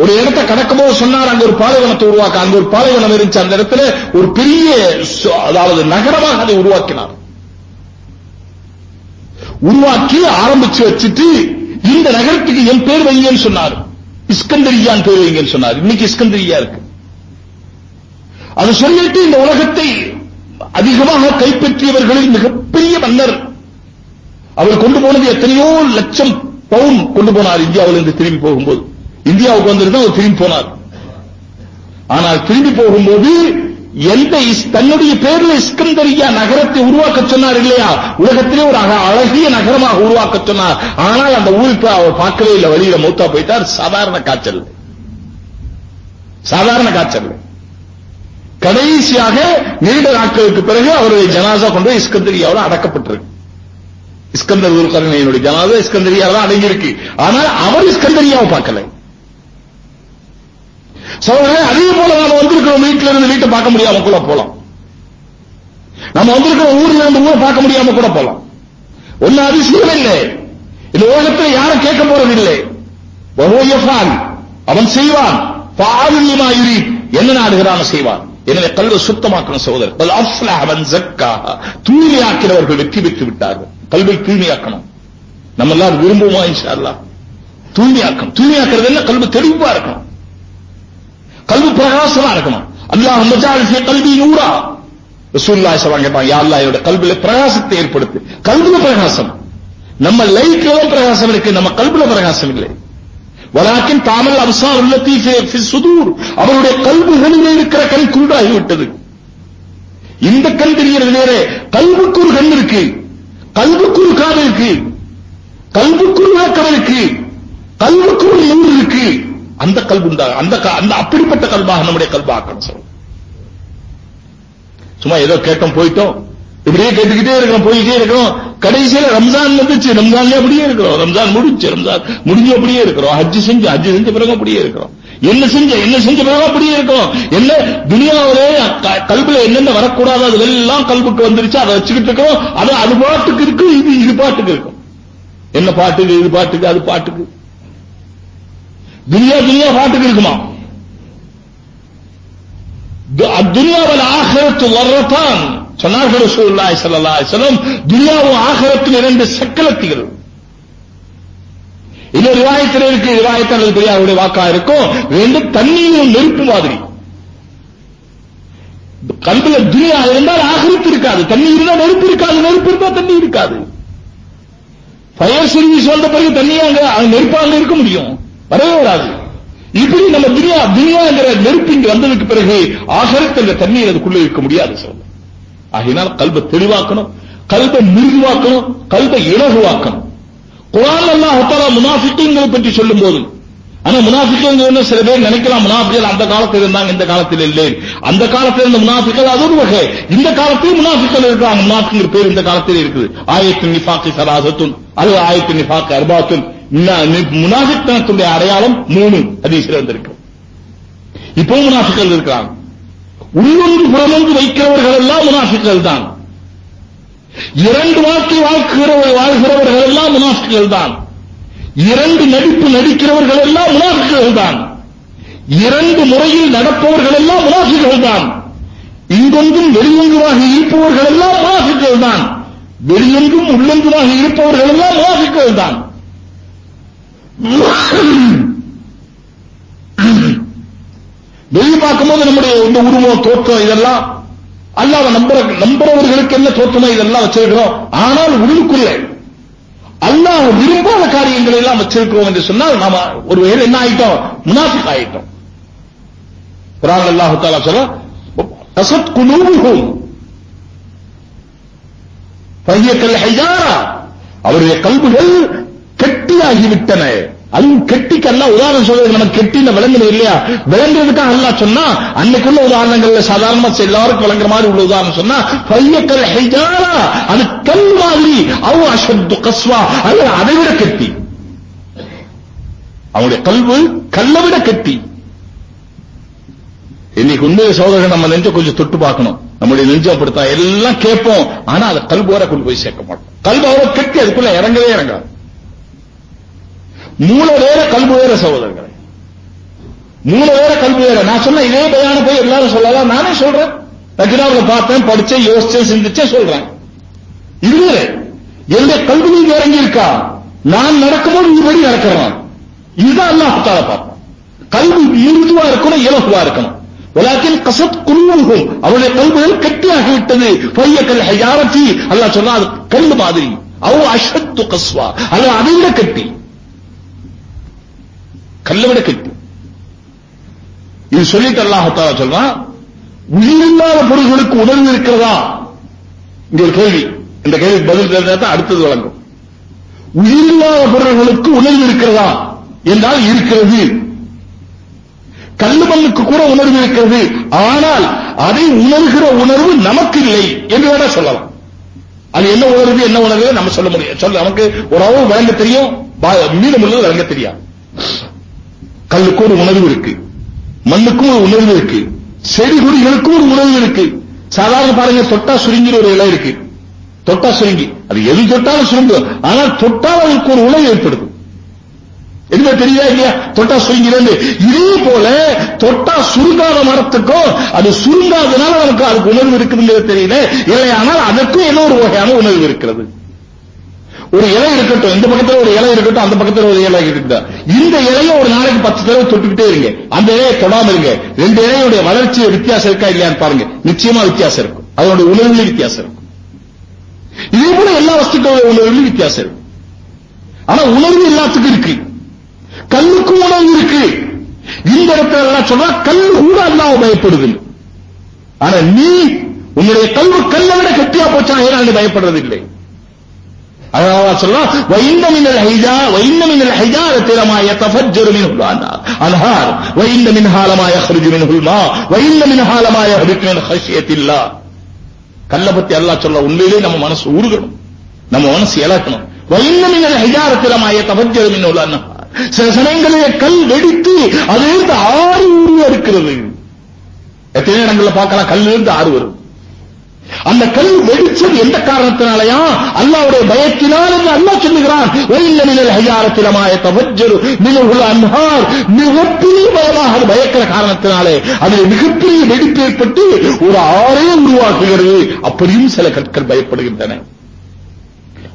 ஒரு இடத்தை கடக்கும் போது சொன்னார் அங்க ஒரு பாலைவனத்தை உருவாக்க. அங்க ஒரு பாலைவனம் இருந்துச்சு. அந்த இடத்துல ஒரு பெரிய அதாவது நகரமாக அதை உருவாக்கினார். உருவாக்கி ஆரம்பிச்சு வச்சுட்டு இந்த நகரத்துக்கு என் பேர் வைங்கன்னு சொன்னார். இஸ்கந்தரியான் பேர் வைங்கன்னு சொன்னார். இன்னைக்கு இஸ்கந்தரியா இருக்கு. அது சொல்லிட்டு இந்த உலகத்தை அதிகமாக கைப்பற்றியவர்களில் மிகப்பெரிய மன்னர். அவர் கொண்டு போனது எத்தனையோ லட்சம் பவுன் கொண்டு போனார் இந்தியாவில் இருந்து திரும்பி போகும்போது. இந்தியாவுக்கு வந்திருந்தா அவர் திரும்பி போனார். ஆனால் திரும்பி போகும்போது எந்த தன்னுடைய பேர்ல இஸ்கந்தரியா நகரத்தை உருவாக்க சொன்னார் இல்லையா? உலகத்திலே ஒரு அழகிய நகரமாக உருவாக்க சொன்னார். ஆனால் அந்த ஊருக்கு அவர் பார்க்கவே இல்லை. வழியில மூத்தா போயிட்டார். சாதாரண காய்ச்சல். சாதாரண காய்ச்சல். கடைசியாக நீண்ட நாட்களுக்கு பிறகு அவருடைய ஜனாசா கொண்டு போய் இஸ்கந்தரியாவில் அடக்கப்பட்டிருக்கு. இஸ்கந்தர் துல்கரணையினுடைய ஜனாசா இஸ்கந்தரியாவில் தான் அடங்கியிருக்கு. ஆனால் அவர் இஸ்கந்தரியாவை பார்க்கல. சோழர்களே அதே போல நாம வந்திருக்கிறோம் வீட்டில இருந்து வீட்டை பார்க்க முடியாம கூட போலாம். நம்ம வந்திருக்கிற ஊர்ல இருந்து ஊரை பார்க்க முடியாம கூட போலாம். ஒன்னு அதிசயம் இல்லை. இந்த உலகத்தில் யாரும் கேட்க போறதில்லை. அவன் செய்வான். பாதுலிமாயுரி என்ன நாடுகிறான் செய்வான்? எனவே கல்வை சுத்தமாக்கணும் சகோதரர். அவன் தூய்மையாக்கிறவர்கள் வெற்றி பெற்று விட்டார்கள். கல்வை தூய்மையாக்கணும். நம்ம எல்லாம் விரும்புவோமா இன்ஷா தூய்மையாக்கணும். தூய்மையாக்குறது என்ன? கல்வி தெளிவா இருக்கணும். கல்வி பிரகாசமா இருக்கணும் அல்லாஹ் மஜாலிசிய கல்வி நூறா. ரசூல்லாய் சொல்றாங்க கேட்பாங்க யா அல்லா என்னோட கல்வியில பிரகாசத்தை ஏற்படுத்து? கல்வியில பிரகாசம். நம்ம லைஃப்ல பிரகாசம் இருக்கு நம்ம கல்வியில பிரகாசம் இல்லை. வலாக்கின் தாமல் அப்சார் உள்ளத்தி ஃபி சுதூர். அவருடைய கல்விகளிலே இருக்கிற கண் குருடாகி விட்டது. இந்த கண் தெரிகிறது வேற கல்வுக்கு ஒரு கண் இருக்கு. கல்வுக்கு ஒரு காது இருக்கு. கல்வுக்கு ஒரு இருக்கு. கல்வுக்கு ஒரு நூறு இருக்கு. அந்த கல்வி அந்த அந்த அப்படிப்பட்ட கல்பாக நம்முடைய கல்பாக்கணும் சொல்லுவோம் சும்மா ஏதோ கேட்டோம் போயிட்டோம். இப்படியே கேட்டுக்கிட்டே இருக்கிறோம் போயிட்டே இருக்கிறோம். கடைசியில ரம்ஜான் வந்துச்சு. ரம்ஜான்ல அப்படியே இருக்கிறோம். ரம்ஜான் முடிஞ்சு ரம்ஜான் முடிஞ்சு அப்படியே இருக்கிறோம். ஹஜ்ஜு செஞ்சு ஹஜ்ஜு செஞ்ச பிறகு அப்படியே இருக்கிறோம். என்ன செஞ்ச என்ன செஞ்ச பிறகு அப்படியே இருக்கிறோம். என்ன துனியாவிலே கல்வில என்னென்ன வரக்கூடாது அதெல்லாம் கல்புக்கு வந்துருச்சு. அதை வச்சுக்கிட்டு இருக்கிறோம். அது அது பாட்டுக்கு இருக்கு இது இது பாட்டுக்கு இருக்கும். என்ன பாட்டுக்கு இது பாட்டுக்கு அது பாட்டுக்கு. துனியா துனியா பாட்டுக்கு இருக்குமா? துனியாவில் ஆகரத்து வர்றதான் சொன்னார்கள் ரசூலுல்லாஹி ஸல்லல்லாஹு அலைஹி வஸல்லம் துனியாவும் ஆகரத்தில் இரண்டு சக்கலத்திகள் இது ரிவாயத்தில் இருக்கு? ரிவாயத்தில் அல்லது பெரியாருடைய வாக்கா இருக்கும் ரெண்டு தண்ணீரும் நெருப்பு மாதிரி. கல்வில துனியா இருந்தால் ஆகரித்து இருக்காது. தண்ணி இருந்தால் நெருப்பு இருக்காது. நெருப்பு இருந்தால் தண்ணி இருக்காது. ஃபயர் சர்வீஸ் வந்த பிறகு தண்ணி அங்க நெருப்பு இருக்க முடியும். வரவே வராது. இப்படி நம்ம துனியா துனியாங்கிற நெருப்பு இங்க வந்ததுக்கு பிறகு ஆகரத்து அந்த தண்ணீர் அதுக்குள்ள இருக்க முடியாது சொல்ல ஆகினால் கல்வை தெளிவாக்கணும் கல்வை மிருதுவாக்கணும் கல்வை இலகுவாக்கணும் குரான் அல்லாஹ் தஆலா பற்றி சொல்லும் போது ஆனா முனாஃபிக்கீன்கள் சில பேர் நினைக்கலாம் முனாஃபிகள் அந்த காலத்தில் இருந்தாங்க இந்த காலத்தில் இல்லை. அந்த காலத்தில் இருந்த முனாஃபிகள் அது ஒரு வகை. இந்த காலத்தில் முனாஃபிகள் இருக்கிறாங்க முனாஃபிங்கிற பேர் இந்த காலத்தில் இருக்குது. ஆயத்து நிஃபாக்கி சலாசத்துன் அது ஆயத்து நிஃபாக்கு அர்பாத்துன். முனாஃபிக்தனத்துடைய அடையாளம் மூணு ஹதீஸ்ல வந்திருக்கு. இப்போ முனாஃபிக்கள் இருக்கிறாங்க உள்ளொன்று புறமொன்று வைக்கிறவர்கள் எல்லாம் முனாஃபிக்கள் தான். இரண்டு வாழ்க்கை வாழ்க்கிறவர் வாழ்கிறவர்கள் எல்லாம் முனாஃபிக்கள் தான். இரண்டு நடிப்பு நடிக்கிறவர்கள் எல்லாம் முனாஃபிக்கள் தான். இரண்டு முறையில் நடப்பவர்கள் எல்லாம் முனாஃபிக்கள் தான். இங்கொன்றும் வெளியொன்றுமாக இருப்பவர்கள் எல்லாம் முனாஃபிக்கள் தான். வெளியொன்றும் உள்ளொன்றுமாக இருப்பவர்கள் எல்லாம் முனாஃபிக்கள் தான். வெளியே பார்க்கும்போது நம்முடைய இந்த உருவம் தோற்றம் இதெல்லாம் அல்லாத நம்புற நம்புறவர்களுக்கு என்ன தோற்றமோ இதெல்லாம் வச்சிருக்கிறோம். ஆனால் உள்ளுக்குள்ள அல்லாஹ் விரும்பாத காரியங்களை எல்லாம் வச்சிருக்கிறோம் என்று சொன்னால் நாம ஒரு வேலை என்ன ஆயிட்டோம்? முனாஃபிக் ஆயிட்டோம். குரான் அல்லாஹு தாலா சொல்ல அசத் குலூபுகும் பையக்கல் ஹையாரா அவருடைய கல்விகள் கெட்டியாகிவிட்டன. அதுவும் கெட்டிக்கு அல்ல உதாரணம் சொல்றது நம்ம கெட்டின விளங்குது இல்லையா? விளங்குறதுக்காக அல்லா சொன்னா அன்னைக்குள்ள உதாரணங்கள்ல சாதாரணமா எல்லாருக்கும் விளங்குற மாதிரி உள்ள உதாரணம் சொன்னா பையக்கல் ஹைஜாரா அது கல் மாதிரி அவ அசத்து கஸ்வா அல்ல அதை விட கெட்டி. அவனுடைய கல்வு கல்லை விட கெட்டி. இன்னைக்கு உண்மையை சோதரர்கள் நம்ம நெஞ்ச கொஞ்சம் தொட்டு பார்க்கணும். நம்முடைய நெஞ்சம் அப்படித்தான் எல்லாம் கேட்போம். ஆனா அதை கல்வி கொண்டு போய் சேர்க்க மாட்டோம். கல்வி கெட்டி அதுக்குள்ள இறங்கவே இறங்காது. மூளை வேற கல்வி வேற சகோதரர்களை. மூளை வேற கல்வி வேற நான் சொன்ன இதே பயான போய் எல்லாரும் சொல்லலாம். நானே சொல்றேன். நான் கிதாபில் பார்த்தேன் படிச்சேன் யோசிச்சேன் சிந்திச்சேன் சொல்றேன். இல்லையே எந்த கல்வி நீங்க இறங்கி இருக்கா நான் நடக்கும்போது இப்படி நடக்கிறேன். இதுதான் அல்லாஹ் தால பார்ப்போம் கல்வி இறுதுவா இருக்கணும் இலகுவா இருக்கணும். உலகின் கசத் குல்லுகும் அவருடைய கல்விகள் கெட்டியாகி விட்டது பைய கல் ஹையாரத்தி. அல்லாஹ் சொன்னா அது கல் மாதிரி. அவ அஷத்து கஸ்வா. அல்ல அதை விட கெட்டி. கல்லவிட இது சொல்லிட்டு அல்லாஹ் சொல்றான் உயிரில்லாத பொருள்களுக்கு உணர்வு இருக்கிறதா? இங்க ஒரு கேள்வி. இந்த கேள்வி பதில் தெரிஞ்சா அடுத்தது வழங்கும். உயிரில்லாத பொருள்களுக்கு உணர்வு இருக்கிறதா? என்றால் இருக்கிறது. கல்லுமண்ணுக்கு கூட உணர்வு இருக்கிறது. ஆனால் அதை உணர்கிற உணர்வு நமக்கு இல்லை என்று வேணா சொல்லலாம். அது என்ன உணர்வு என்ன உணர்வு நம்ம சொல்ல முடியும் சொல்ல நமக்கு ஒரு அளவு வழங்க தெரியும் மீதம் உள்ளது வழங்க தெரியாது. கல்லுக்கு ஒரு உணர்வு இருக்கு. மண்ணுக்கும் ஒரு உணர்வு இருக்கு. செடி கொடிகளுக்கும் ஒரு உணர்வு இருக்கு. சாதாரண பாருங்க தொட்டா சுருங்கிற ஒரு இலை இருக்கு. தொட்டா சுருங்கி. அது எது தொட்டாலும் சுருங்கும். ஆனால் தொட்டால் அதுக்கு ஒரு உணவு ஏற்படுது என்ன தெரியா இல்லையா? தொட்டா சுருங்கிறது இதே போல தொட்டா சுருங்காத மரத்துக்கும் அது சுருங்காதனால நமக்கு அதுக்கு உணர்வு இருக்குதுங்கிறது தெரியல. இல்லையானால் அதற்கும் ஏதோ ஒரு வகையான உணர்வு இருக்கிறது? ஒரு இலை இருக்கட்டும் இந்த பக்கத்துல ஒரு இலை இருக்கட்டும் அந்த பக்கத்துல ஒரு இலை இருக்கட்டும் இந்த இலைய ஒரு நாளைக்கு பத்து தடவை தொட்டுக்கிட்டே இருங்க. அந்த இலையை தொடாம இருங்க. ரெண்டு இலையுடைய வளர்ச்சி வித்தியாசம் இருக்கா இல்லையான்னு பாருங்க. நிச்சயமா வித்தியாசம் இருக்கும். அதனுடைய உணர்வுல வித்தியாசம் இருக்கும். இதே போல எல்லா வஸ்துக்களுடைய உணர்வுலையும் வித்தியாசம் இருக்கும். ஆனா உணர்வு எல்லாத்துக்கும் இருக்கு. கல்லுக்கும் உணர்வு இருக்கு. இந்த இடத்துல எல்லாம் சொன்னா கல் கூட அல்லாம பயப்படுது. ஆனா நீ உன்னுடைய கல்வி கல்லை விட கட்டியா போச்சா ஏன் பயப்படுறது இல்லை அதனால சொல்றான் வைந்த மினல் ஹைஜா வைந்த மினல் ஹைஜார திறமா யதஃபஜ்ஜரு மின்ஹுல் அன்ஹார் வைந்த மின்ஹாலமா யஹ்ருஜு மின்ஹுல் மா வைந்த மின்ஹாலமா யஹ்ருஜு மின் ஹஷியத்தில்லா கல்ல பத்தி அல்லாஹ் சொல்ல உண்மையிலே நம்ம மனசு ஊறுகணும் நம்ம மனசு இலக்கணும் வைந்த மினல் ஹைஜார திறமா யதஃபஜ்ஜரு மின்ஹுல் அன்ஹார் சில சமயங்களிலே கல் வெடித்து அதிலிருந்து ஆறு ஊறி இருக்கிறது. எத்தனை இடங்கள்ல பார்க்கலாம் கல்லிருந்து ஆறு வரும். அந்த கல் வெடிச்சது எந்த காரணத்தினாலயா? அல்லாவுடைய பயத்தினால் என்று அல்லாஹ் சொல்லுகிறான். ஒயில்ல மினல் ஹஜாரத்திலமாய தவஜ்ஜரு மினஹுல் அன்ஹார். மிகப்பெரிய பயமாக அது பயக்கிற காரணத்தினாலே அதில் மிகப்பெரிய வெடிப்பு ஏற்பட்டு ஒரு ஆறே உருவாக்குகிறது. அப்படியும் சில கற்கள் பயப்படுகின்றன.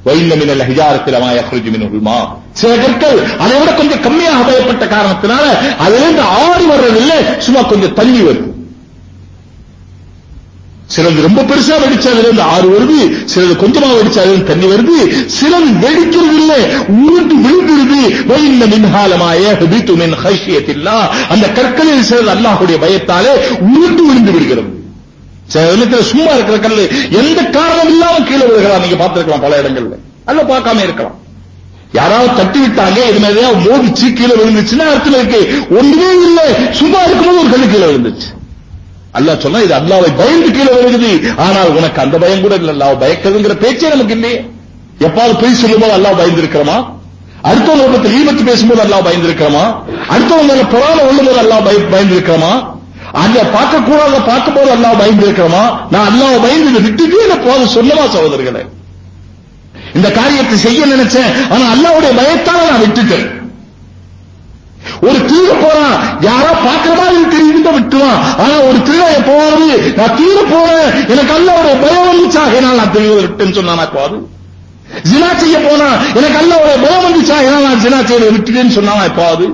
வைல்ல மினல் ஹிஜாரத்திலமா யஹ்ருஜு மினஹுல் மா. சில கற்கள் அதை விட கொஞ்சம் கம்மியாக பயப்பட்ட காரணத்தினால அதிலிருந்து ஆறு வர்றதில்லை. சும்மா கொஞ்சம் தள்ளி வருது சிலது ரொம்ப பெருசா வெடிச்சா இருந்து ஆறு வருது சிலது கொஞ்சமா வெடிச்சா தண்ணி வருது சிலது வெடிக்கிறது இல்லை உருண்டு விழுந்துருது. வைந்த மின்ஹாலமாய ஹபித்து மின் ஹைஷியத்தில்லா அந்த கற்களில் சிலது அல்லாஹுடைய பயத்தாலே உருட்டு விழுந்து விடுகிறது. சில இடத்துல சும்மா இருக்கிற கல் எந்த காரணம் இல்லாம கீழே விழுகலாம். நீங்க பார்த்திருக்கலாம் பல இடங்கள்ல. அல்ல பார்க்காம இருக்கலாம். யாராவது தட்டி விட்டாங்க இது மாதிரி மோதிச்சு கீழே விழுந்துச்சுன்னா அர்த்தம் இருக்கு. ஒன்றுமே இல்லை சும்மா இருக்கும்போது ஒரு கல் கீழே விழுந்துச்சு அல்லா சொன்னா இது அல்லாவை பயந்து கீழே வருகிறது ஆனால் உனக்கு அந்த பயம் கூட இல்ல. அல்லாவை பயக்கிறதுங்கிற பேச்சே நமக்கு இல்லையே. எப்பாவது பொய் சொல்லும்போது அல்லாஹ் பயந்து அடுத்தவங்க பத்தி ஈமத்து பேசும்போது அல்லாஹ் பயந்து அடுத்தவங்க புறாணம் உள்ளும்போது அல்லாஹ் பயந்து அந்த அங்க பார்க்க கூடாத பார்க்கும் போது அல்லாஹ் பயந்து இருக்கிறோமா நான் அல்லாஹ் பயந்து இதை விட்டுட்டு என்ன போது சொல்லவா சகோதரர்களே? இந்த காரியத்தை செய்ய நினைச்சேன். ஆனா அல்லாவுடைய பயத்தால நான் விட்டுட்டேன். ஒரு தீர போறான். யாரோ பாக்குற மாதிரி தெரியுது விட்டுவான். ஆனா ஒரு திருட போவாரு நான் தீர போறேன். எனக்கு அல்ல ஒரு பயம் வந்துச்சாக நான் திருட விட்டுன்னு சொன்னா போது ஜினா செய்ய போனா எனக்கு அல்ல ஒரு பயம் வந்துச்சா. நான் ஜினா செய்ய விட்டுட்டேன்னு சொன்னா போது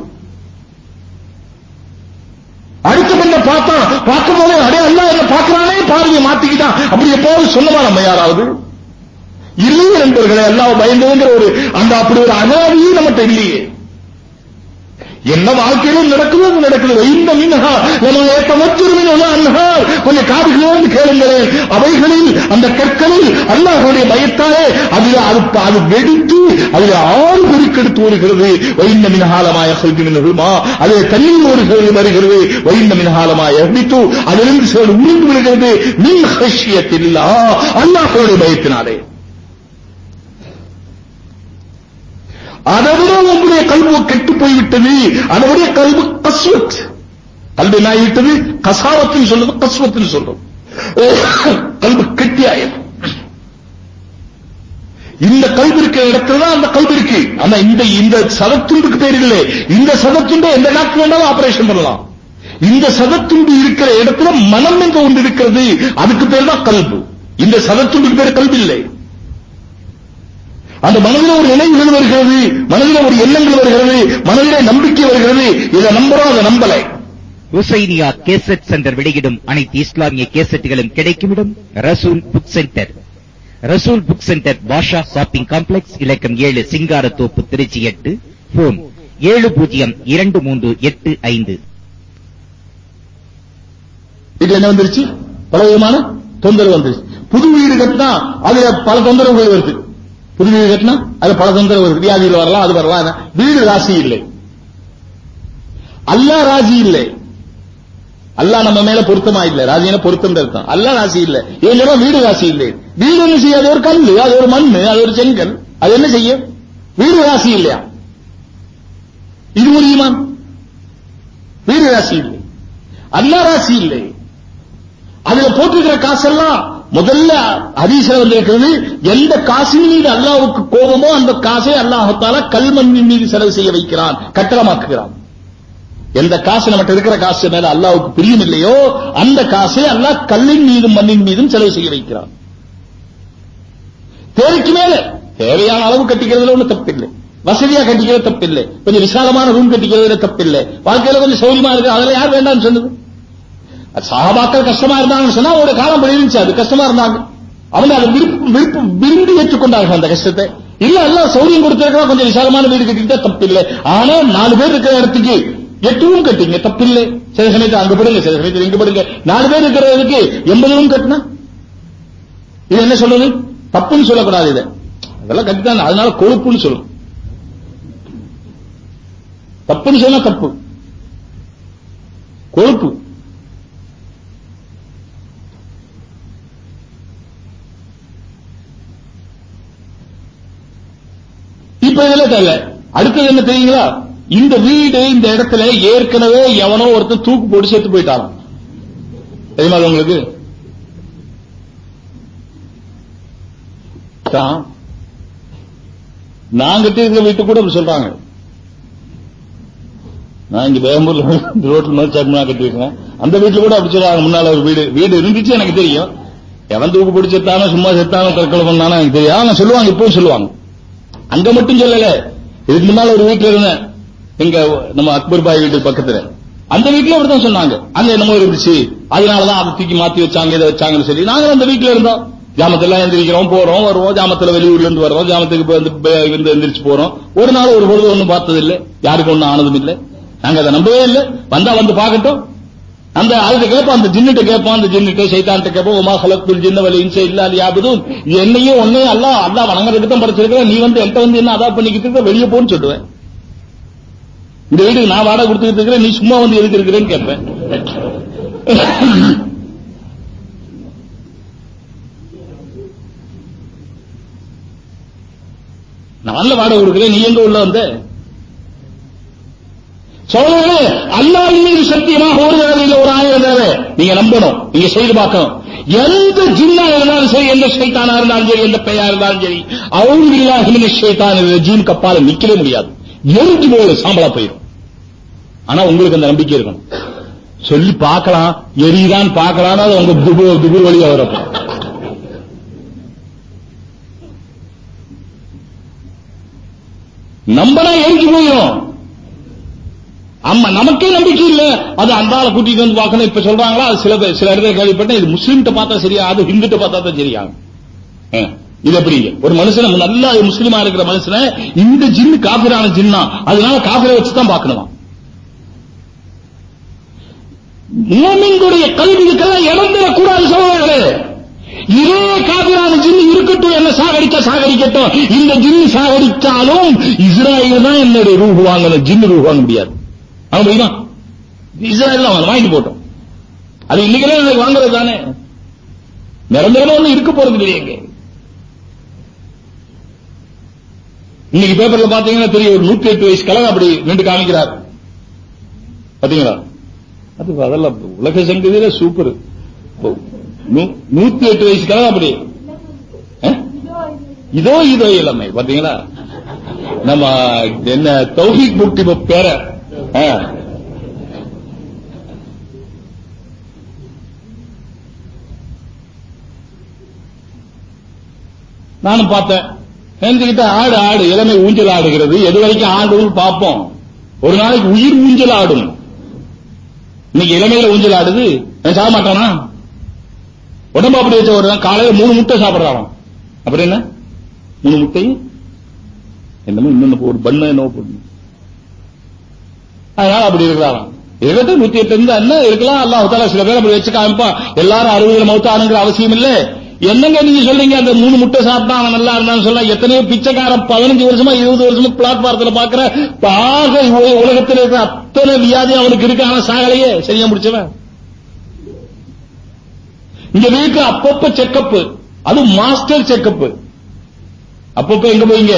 அடுத்த பெண்ணை பார்த்தான். பார்க்கும் போதே அடே அல்ல என்ன பார்க்கிறானே பார்வையை மாத்திக்கிட்டான் அப்படி எப்போது சொன்னமா நம்ம யாராவது? இல்லையே நண்பர்களே எல்லாம் பயந்ததுங்கிற ஒரு அந்த அப்படி ஒரு அனாதியே நம்மகிட்ட இல்லையே. என்ன வாழ்க்கையிலும் நடக்குது அது நடக்குது. இந்த மின்ஹா நம்ம ஏத்தமத்திருமின் அன்ஹார் கொஞ்சம் காதுகளோடு கேளுங்களேன் அவைகளில் அந்த கற்களில் அல்லாஹுடைய பயத்தாலே அதில் அது அது வெடித்து அதில் ஆறு பெருக்கெடுத்து வருகிறது வைந்த மின்ஹாலமாய சொல்கின்றமா அதில் தண்ணீர் வருகிறது வருகிறது. வைந்த மின்ஹாலமாய எபித்து அதிலிருந்து சில உருண்டு விடுகிறது மின் ஹஷியத்தில்லா. அல்லாஹுடைய பயத்தினாலே. அதைவிட உங்களுடைய கல்வி கெட்டு போய்விட்டது. அதனுடைய கல்வி கஸ்வத். கல்வி என்ன ஆகிவிட்டது? கசாவத்தில் சொல்றது கஸ்வத்தில் சொல்றது கல்வி கெட்டியாயிரும் இந்த கல்வி இருக்கிற இடத்துல தான் அந்த கல்வி இருக்கு. ஆனா இந்த இந்த சதத்துண்டுக்கு பேர் இல்லை. இந்த சதத்துண்டை எந்த நாட்டு வேண்டாலும் ஆபரேஷன் பண்ணலாம். இந்த சதத்துண்டு இருக்கிற இடத்துல மனம் எங்க ஒன்று இருக்கிறது? அதுக்கு பேர் தான் கல்பு. இந்த சதத்துண்டுக்கு பேர் கல்வி இல்லை அந்த மனதில் ஒரு நினைவுகள் வருகிறது மனதில் ஒரு எண்ணங்கள் வருகிறது மனதில் நம்பிக்கை வருகிறது. இதை நம்புறோம் அதை நம்பலை. உசைனியா கேசட் சென்டர் வெளியிடும் அனைத்து இஸ்லாமிய கேசட்டுகளும் கிடைக்கும் இடம் Rasool book centre. Rasool book centre Basha shopping complex இலக்கம் ஏழு சிங்காரத்தோப்பு திருச்சி எட்டு போன் ஏழு பூஜ்ஜியம் இரண்டு மூன்று எட்டு ஐந்து. வீட்டுல என்ன வந்துருச்சு? பல விதமான தொந்தரவு வந்துருச்சு. புது வீடு கட்டினா அதுல பல தொந்தரவுகள் வருது. புது வீடு கட்டினா அது பல தொந்தரவு வருது வரலாம் அது வரலாம் வீடு ராசி இல்லை. அல்லா ராசி இல்லை. அல்லா நம்ம மேல பொருத்தமா இல்ல. ராசியான பொருத்தம் இருக்கும் அல்லா ராசி இல்ல. ஏன்னா வீடு ராசி இல்லை. வீடு என்ன செய்ய அது ஒரு கல்லு அது ஒரு மண்ணு அது ஒரு செங்கல். அது என்ன செய்யும் வீடு ராசி இல்லையா? இது முடியுமா வீடு ராசி இல்லை. அல்லா ராசி இல்லை. அதுல போட்டிருக்கிற காசெல்லாம் முதல்ல ஹதீஸ்ல வந்திருக்கிறது எந்த காசின் மீது அல்லாவுக்கு கோபமோ அந்த காசை அல்லாஹத்தால கல்மண்ணின் மீது செலவு செய்ய வைக்கிறான் கட்டணமாக்குகிறான் எந்த காசு நம்மகிட்ட இருக்கிற காசு மேல அல்லாவுக்கு பிரியம் இல்லையோ அந்த காசை அல்லாஹ் கல்லின் மீதும் மண்ணின் மீதும் செலவு செய்ய வைக்கிறான். தேவைக்கு மேல தேவையான அளவு கட்டிக்கிறதுல ஒண்ணு தப்பில்லை. வசதியா கட்டிக்கிறது தப்பில்லை. கொஞ்சம் விசாலமான ரூம் கட்டிக்கிறதுல தப்பில்லை. வாழ்க்கையில கொஞ்சம் சௌரியமா இருக்கு அதெல்லாம் யார் வேண்டாம்னு சொன்னது? சகாபாக்கள் கஷ்டமா இருந்தாங்கன்னு சொன்னா ஒரு காலம் அப்படி இருந்துச்சு. அது கஷ்டமா இருந்தாங்க. அவங்க அதை விருப்பம் விருப்பம் விரும்பி ஏற்றுக்கொண்டார்கள் அந்த கஷ்டத்தை. இல்ல எல்லாம் சௌரியம் கொடுத்திருக்கா கொஞ்சம் விசாலமான வீடு கட்டிக்கிட்டா தப்பில்லை. ஆனா நாலு பேர் இருக்கிற இடத்துக்கு எட்டுவும் கட்டிங்க தப்பில்லை. சில சமயத்தில் அங்க படுங்க சில சமயத்தில் இங்க படுங்க. நாலு பேர் இருக்கிறதுக்கு எண்பதுவும் கட்டினா? இது என்ன சொல்றது? தப்புன்னு சொல்லக்கூடாது இதை. அதெல்லாம் கட்டிதான் அதனால கொழுப்புன்னு சொல்லும். தப்புன்னு சொன்னா தப்பு. கொழுப்பு. இப்ப இதுல தேவை அடுத்தது என்ன தெரியுங்களா? இந்த வீடு இந்த இடத்துல ஏற்கனவே எவனோ ஒருத்தன் தூக்கு போட்டு செத்து போயிட்டான் தெரியுமா உங்களுக்கு? நாங்க நான் கட்டி இருக்கிற வீட்டு கூட அப்படி சொல்றாங்க. நான் இங்க பேம்பூர்ல ரோட்ல நோச்சாக்கு கட்டிருக்கேன் அந்த வீட்டுல கூட அப்படி சொல்றாங்க. முன்னால ஒரு வீடு. வீடு இருந்துச்சு எனக்கு தெரியும். எவன் தூக்கு பிடிச்சி செத்தானோ சும்மா செத்தானோ தற்கொலை பண்ணானோ எனக்கு தெரியும் ஆனா சொல்லுவாங்க இப்பவும் சொல்லுவாங்க. அங்க மட்டும் சொல்லல. இதுக்கு முன்னால ஒரு வீட்டுல இருந்தேன். எங்க நம்ம அக்பர் பாய் வீட்டு பக்கத்துல. அந்த வீட்டுல அப்படிதான் சொன்னாங்க. அங்க என்னமோ இருந்துச்சு. அதனாலதான் அதை தூக்கி மாத்தி வச்சாங்க இதை வச்சாங்கன்னு சொல்லி நாங்க அந்த வீட்டுல இருந்தோம். ஜாமத்துல எந்திரிக்கிறோம் போறோம் வருவோம். ஜாமத்துல வெளியூர்ல இருந்து வர்றோம் ஜாமத்துக்கு வந்து இருந்து எந்திரிச்சு போறோம். ஒரு நாள் ஒரு பொழுது ஒண்ணும் பார்த்தது இல்லை யாருக்கு ஒண்ணும் ஆனதும் இல்ல. நாங்க அதை நம்பவே இல்ல. வந்தா வந்து பார்க்கட்டும். அந்த அதுக்கு கேட்போம் அந்த ஜின்னுட்டு கேட்போம் அந்த ஜின்னுட்டு சைத்தான்ட்ட கேட்போம் உமா ஹலத்துல் ஜின்ன வலி இன்சை இல்லா யாபதும் என்னையும் ஒன்னையும் அல்ல அல்லா வணங்குறதுக்கு தான் படைச்சிருக்கிற. நீ வந்து என்கிட்ட வந்து என்ன அதா பண்ணிக்கிட்டு இருக்க? வெளியே போன்னு சொல்லுவேன். இந்த வீட்டுக்கு நான் வாடகை கொடுத்துக்கிட்டு இருக்கிறேன் நீ சும்மா வந்து எதுக்கு இருக்கிறேன்னு கேட்பேன். நான் வாடகை கொடுக்குறேன். நீ எங்க உள்ள வந்த? சோழர்களே அல்லா மீது சத்தியமாக ஒரு தடவை இல்லை ஒரு ஆயிரம் தடவை. நீங்க நம்பணும் நீங்க செய்து பார்க்கணும். எந்த ஜின்னா இருந்தாலும் சரி எந்த சைத்தானா இருந்தாலும் சரி எந்த பெயா இருந்தாலும் சரி அவங்க இல்லாத சைத்தான் ஜீன் கப்பால நிக்கவே முடியாது. எரிஞ்சு போல சாம்பலா போயிடும் ஆனா உங்களுக்கு அந்த நம்பிக்கை இருக்கணும். சொல்லி பார்க்கலாம் எரிதான் பார்க்கலாம் அது உங்க துபு துபு வழியா வரப்போ நம்பனா எரிஞ்சு போயிடும் ஆமா நமக்கே நம்பிக்கை இல்ல. அது அந்தால கூட்டிட்டு வந்து பார்க்கணும். இப்ப சொல்றாங்களா அது சில பேர் சில இடத்துல கேள்விப்பட்டேன் இது முஸ்லீம்கிட்ட பார்த்தா சரியா அது ஹிந்துட்ட பார்த்தா தான் சரியாகும் இது எப்படி ஒரு மனுஷன் நல்லா முஸ்லீமா இருக்கிற மனுஷன இந்த ஜின்னு காபிரான ஜின்னா அதனால காபிரை வச்சு தான் பார்க்கணுமா? மூமின்களுடைய கல்விக்கெல்லாம் இழந்துடக்கூடாது சோழர்களே இதே காபிரான ஜின்னு இருக்கட்டும் என்ன சாகடிச்சா சாகடிக்கட்டும். இந்த ஜின்னு சாகடிச்சாலும் இஸ்ராயல் தான் என்னுடைய ரூபு வாங்கணும் ஜின்னு ரூபு வாங்க முடியாது. அவன் முடியுமா இஸ்ராயல் தான் வாங்கிட்டு போட்டோம். அது இன்னைக்கு எனக்கு வாங்குறது தானே? நிரந்தரமா ஒண்ணும் இருக்க போறது இல்லையே இங்க. இன்னைக்கு பேப்பர்ல பாத்தீங்கன்னா தெரியும் ஒரு நூத்தி எட்டு வயசு கலர் அப்படி நின்று காமிக்கிறார். பாத்தீங்களா அது அதெல்லாம் உலக சங்கதியில சூப்பர் நூத்தி எட்டு வயசு கலர் அப்படி. இதோ இதோ இளமை பாத்தீங்களா நம்ம என்ன தௌஹிக் முக்தி பேர நானும் பார்த்தேன். நினைச்சுக்கிட்ட ஆடு ஆடு இளமை ஊஞ்சல் ஆடுகிறது எது வரைக்கும் ஆடுன்னு பார்ப்போம். ஒரு நாளைக்கு உயிர் ஊஞ்சல் ஆடும் இன்னைக்கு இளமையில ஊஞ்சல் ஆடுது நான் சாக மாட்டானா? உடம்பு அப்படி வச்ச ஒரு காலையில மூணு முட்டை சாப்பிடுறான். அப்புறம் என்ன? மூணு முட்டையும்? என்னமோ இன்னொன்னு ஒரு பண்ண என்னவோ போடணும் அதனால அப்படி இருக்கிறாராம். இருக்கட்டும் நூத்தி எட்டு இருந்தா என்ன இருக்கலாம் அல்லாஹ் தாலா சில பேர் அப்படி வச்சு காமிப்பான் எல்லாரும் அறுபதுல மௌத்தானுங்கிற அவசியம் இல்ல. என்னங்க நீங்க சொல்றீங்க அந்த மூணு முட்டை சாப்பிட்டா அவன் நல்லா இருந்தான்னு சொல்ல எத்தனையோ பிச்சைக்காரன் பதினஞ்சு வருஷமா இருபது வருஷமா பிளாட்பாரத்துல பாக்குற பாக உலகத்தில் இருக்கிற அத்தனை வியாதி அவனுக்கு இருக்கு ஆனா சாகலையே. சரியா முடிச்சவன்? இங்க வீட்டுல அப்பப்ப செக்கப் அது மாஸ்டர் செக்கப் அப்பப்ப எங்க போயிங்க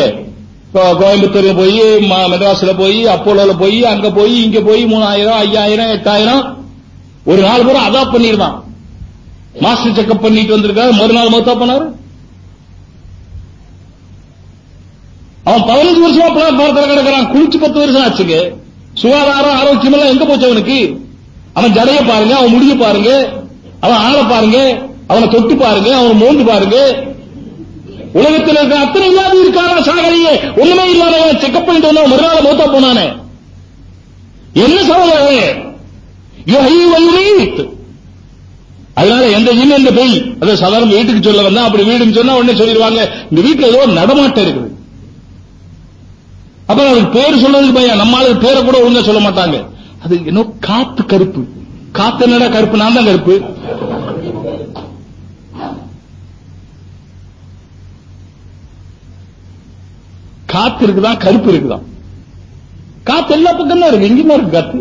கோயம்புத்தூர்ல போய் மெட்ராஸ்ல போய் அப்போலோல போய் அங்க போய் இங்க போய் மூணாயிரம் ஐயாயிரம் எட்டாயிரம். ஒரு நாள் பூரா அதா பண்ணிருந்தான். மாஸ்டர் செக்அப் பண்ணிட்டு வந்திருக்காரு. மறுநாள் மௌத்தா பண்ணாரு. அவன் பதினஞ்சு வருஷமா பிளாட்பாரத்தில் கிடக்கிறான். குளிச்சு பத்து வருஷம் ஆச்சுங்க. சுகாதாரம் ஆரோக்கியம் எல்லாம் எங்க போச்சு அவனுக்கு? அவன் ஜடைய பாருங்க அவன் முடிய பாருங்க அவன் ஆளை பாருங்க அவனை தொட்டு பாருங்க அவனை மோந்து பாருங்க. உலகத்தில் இருக்கிற அத்தனை வியாதி இருக்காரா சாகலையே ஒண்ணுமே இல்லாத செக்அப் பண்ணிட்டு வந்தா மறுநாள் மூத்த போனானே. என்ன சகோதரன் அதனால எந்த ஜின் எந்த பெய் அது சாதாரண வீட்டுக்கு சொல்ல வந்தா அப்படி வீடுன்னு சொன்னா உடனே சொல்லிடுவாங்க இந்த வீட்டுல ஏதோ நடமாட்டம் இருக்குது. அப்புறம் அவருக்கு பேர் சொல்றதுக்கு பையன் நம்மளால பேரை கூட ஒழுங்கா சொல்ல மாட்டாங்க. அது என்ன காத்து கருப்பு. காத்து என்னடா கருப்பு? நான் தான் கருப்பு. காத்து இருக்குதான் கருப்பு இருக்குதான் காத்து எல்லா பக்கம் தான் இருக்கு. எங்கேயுமே இருக்கு காத்து.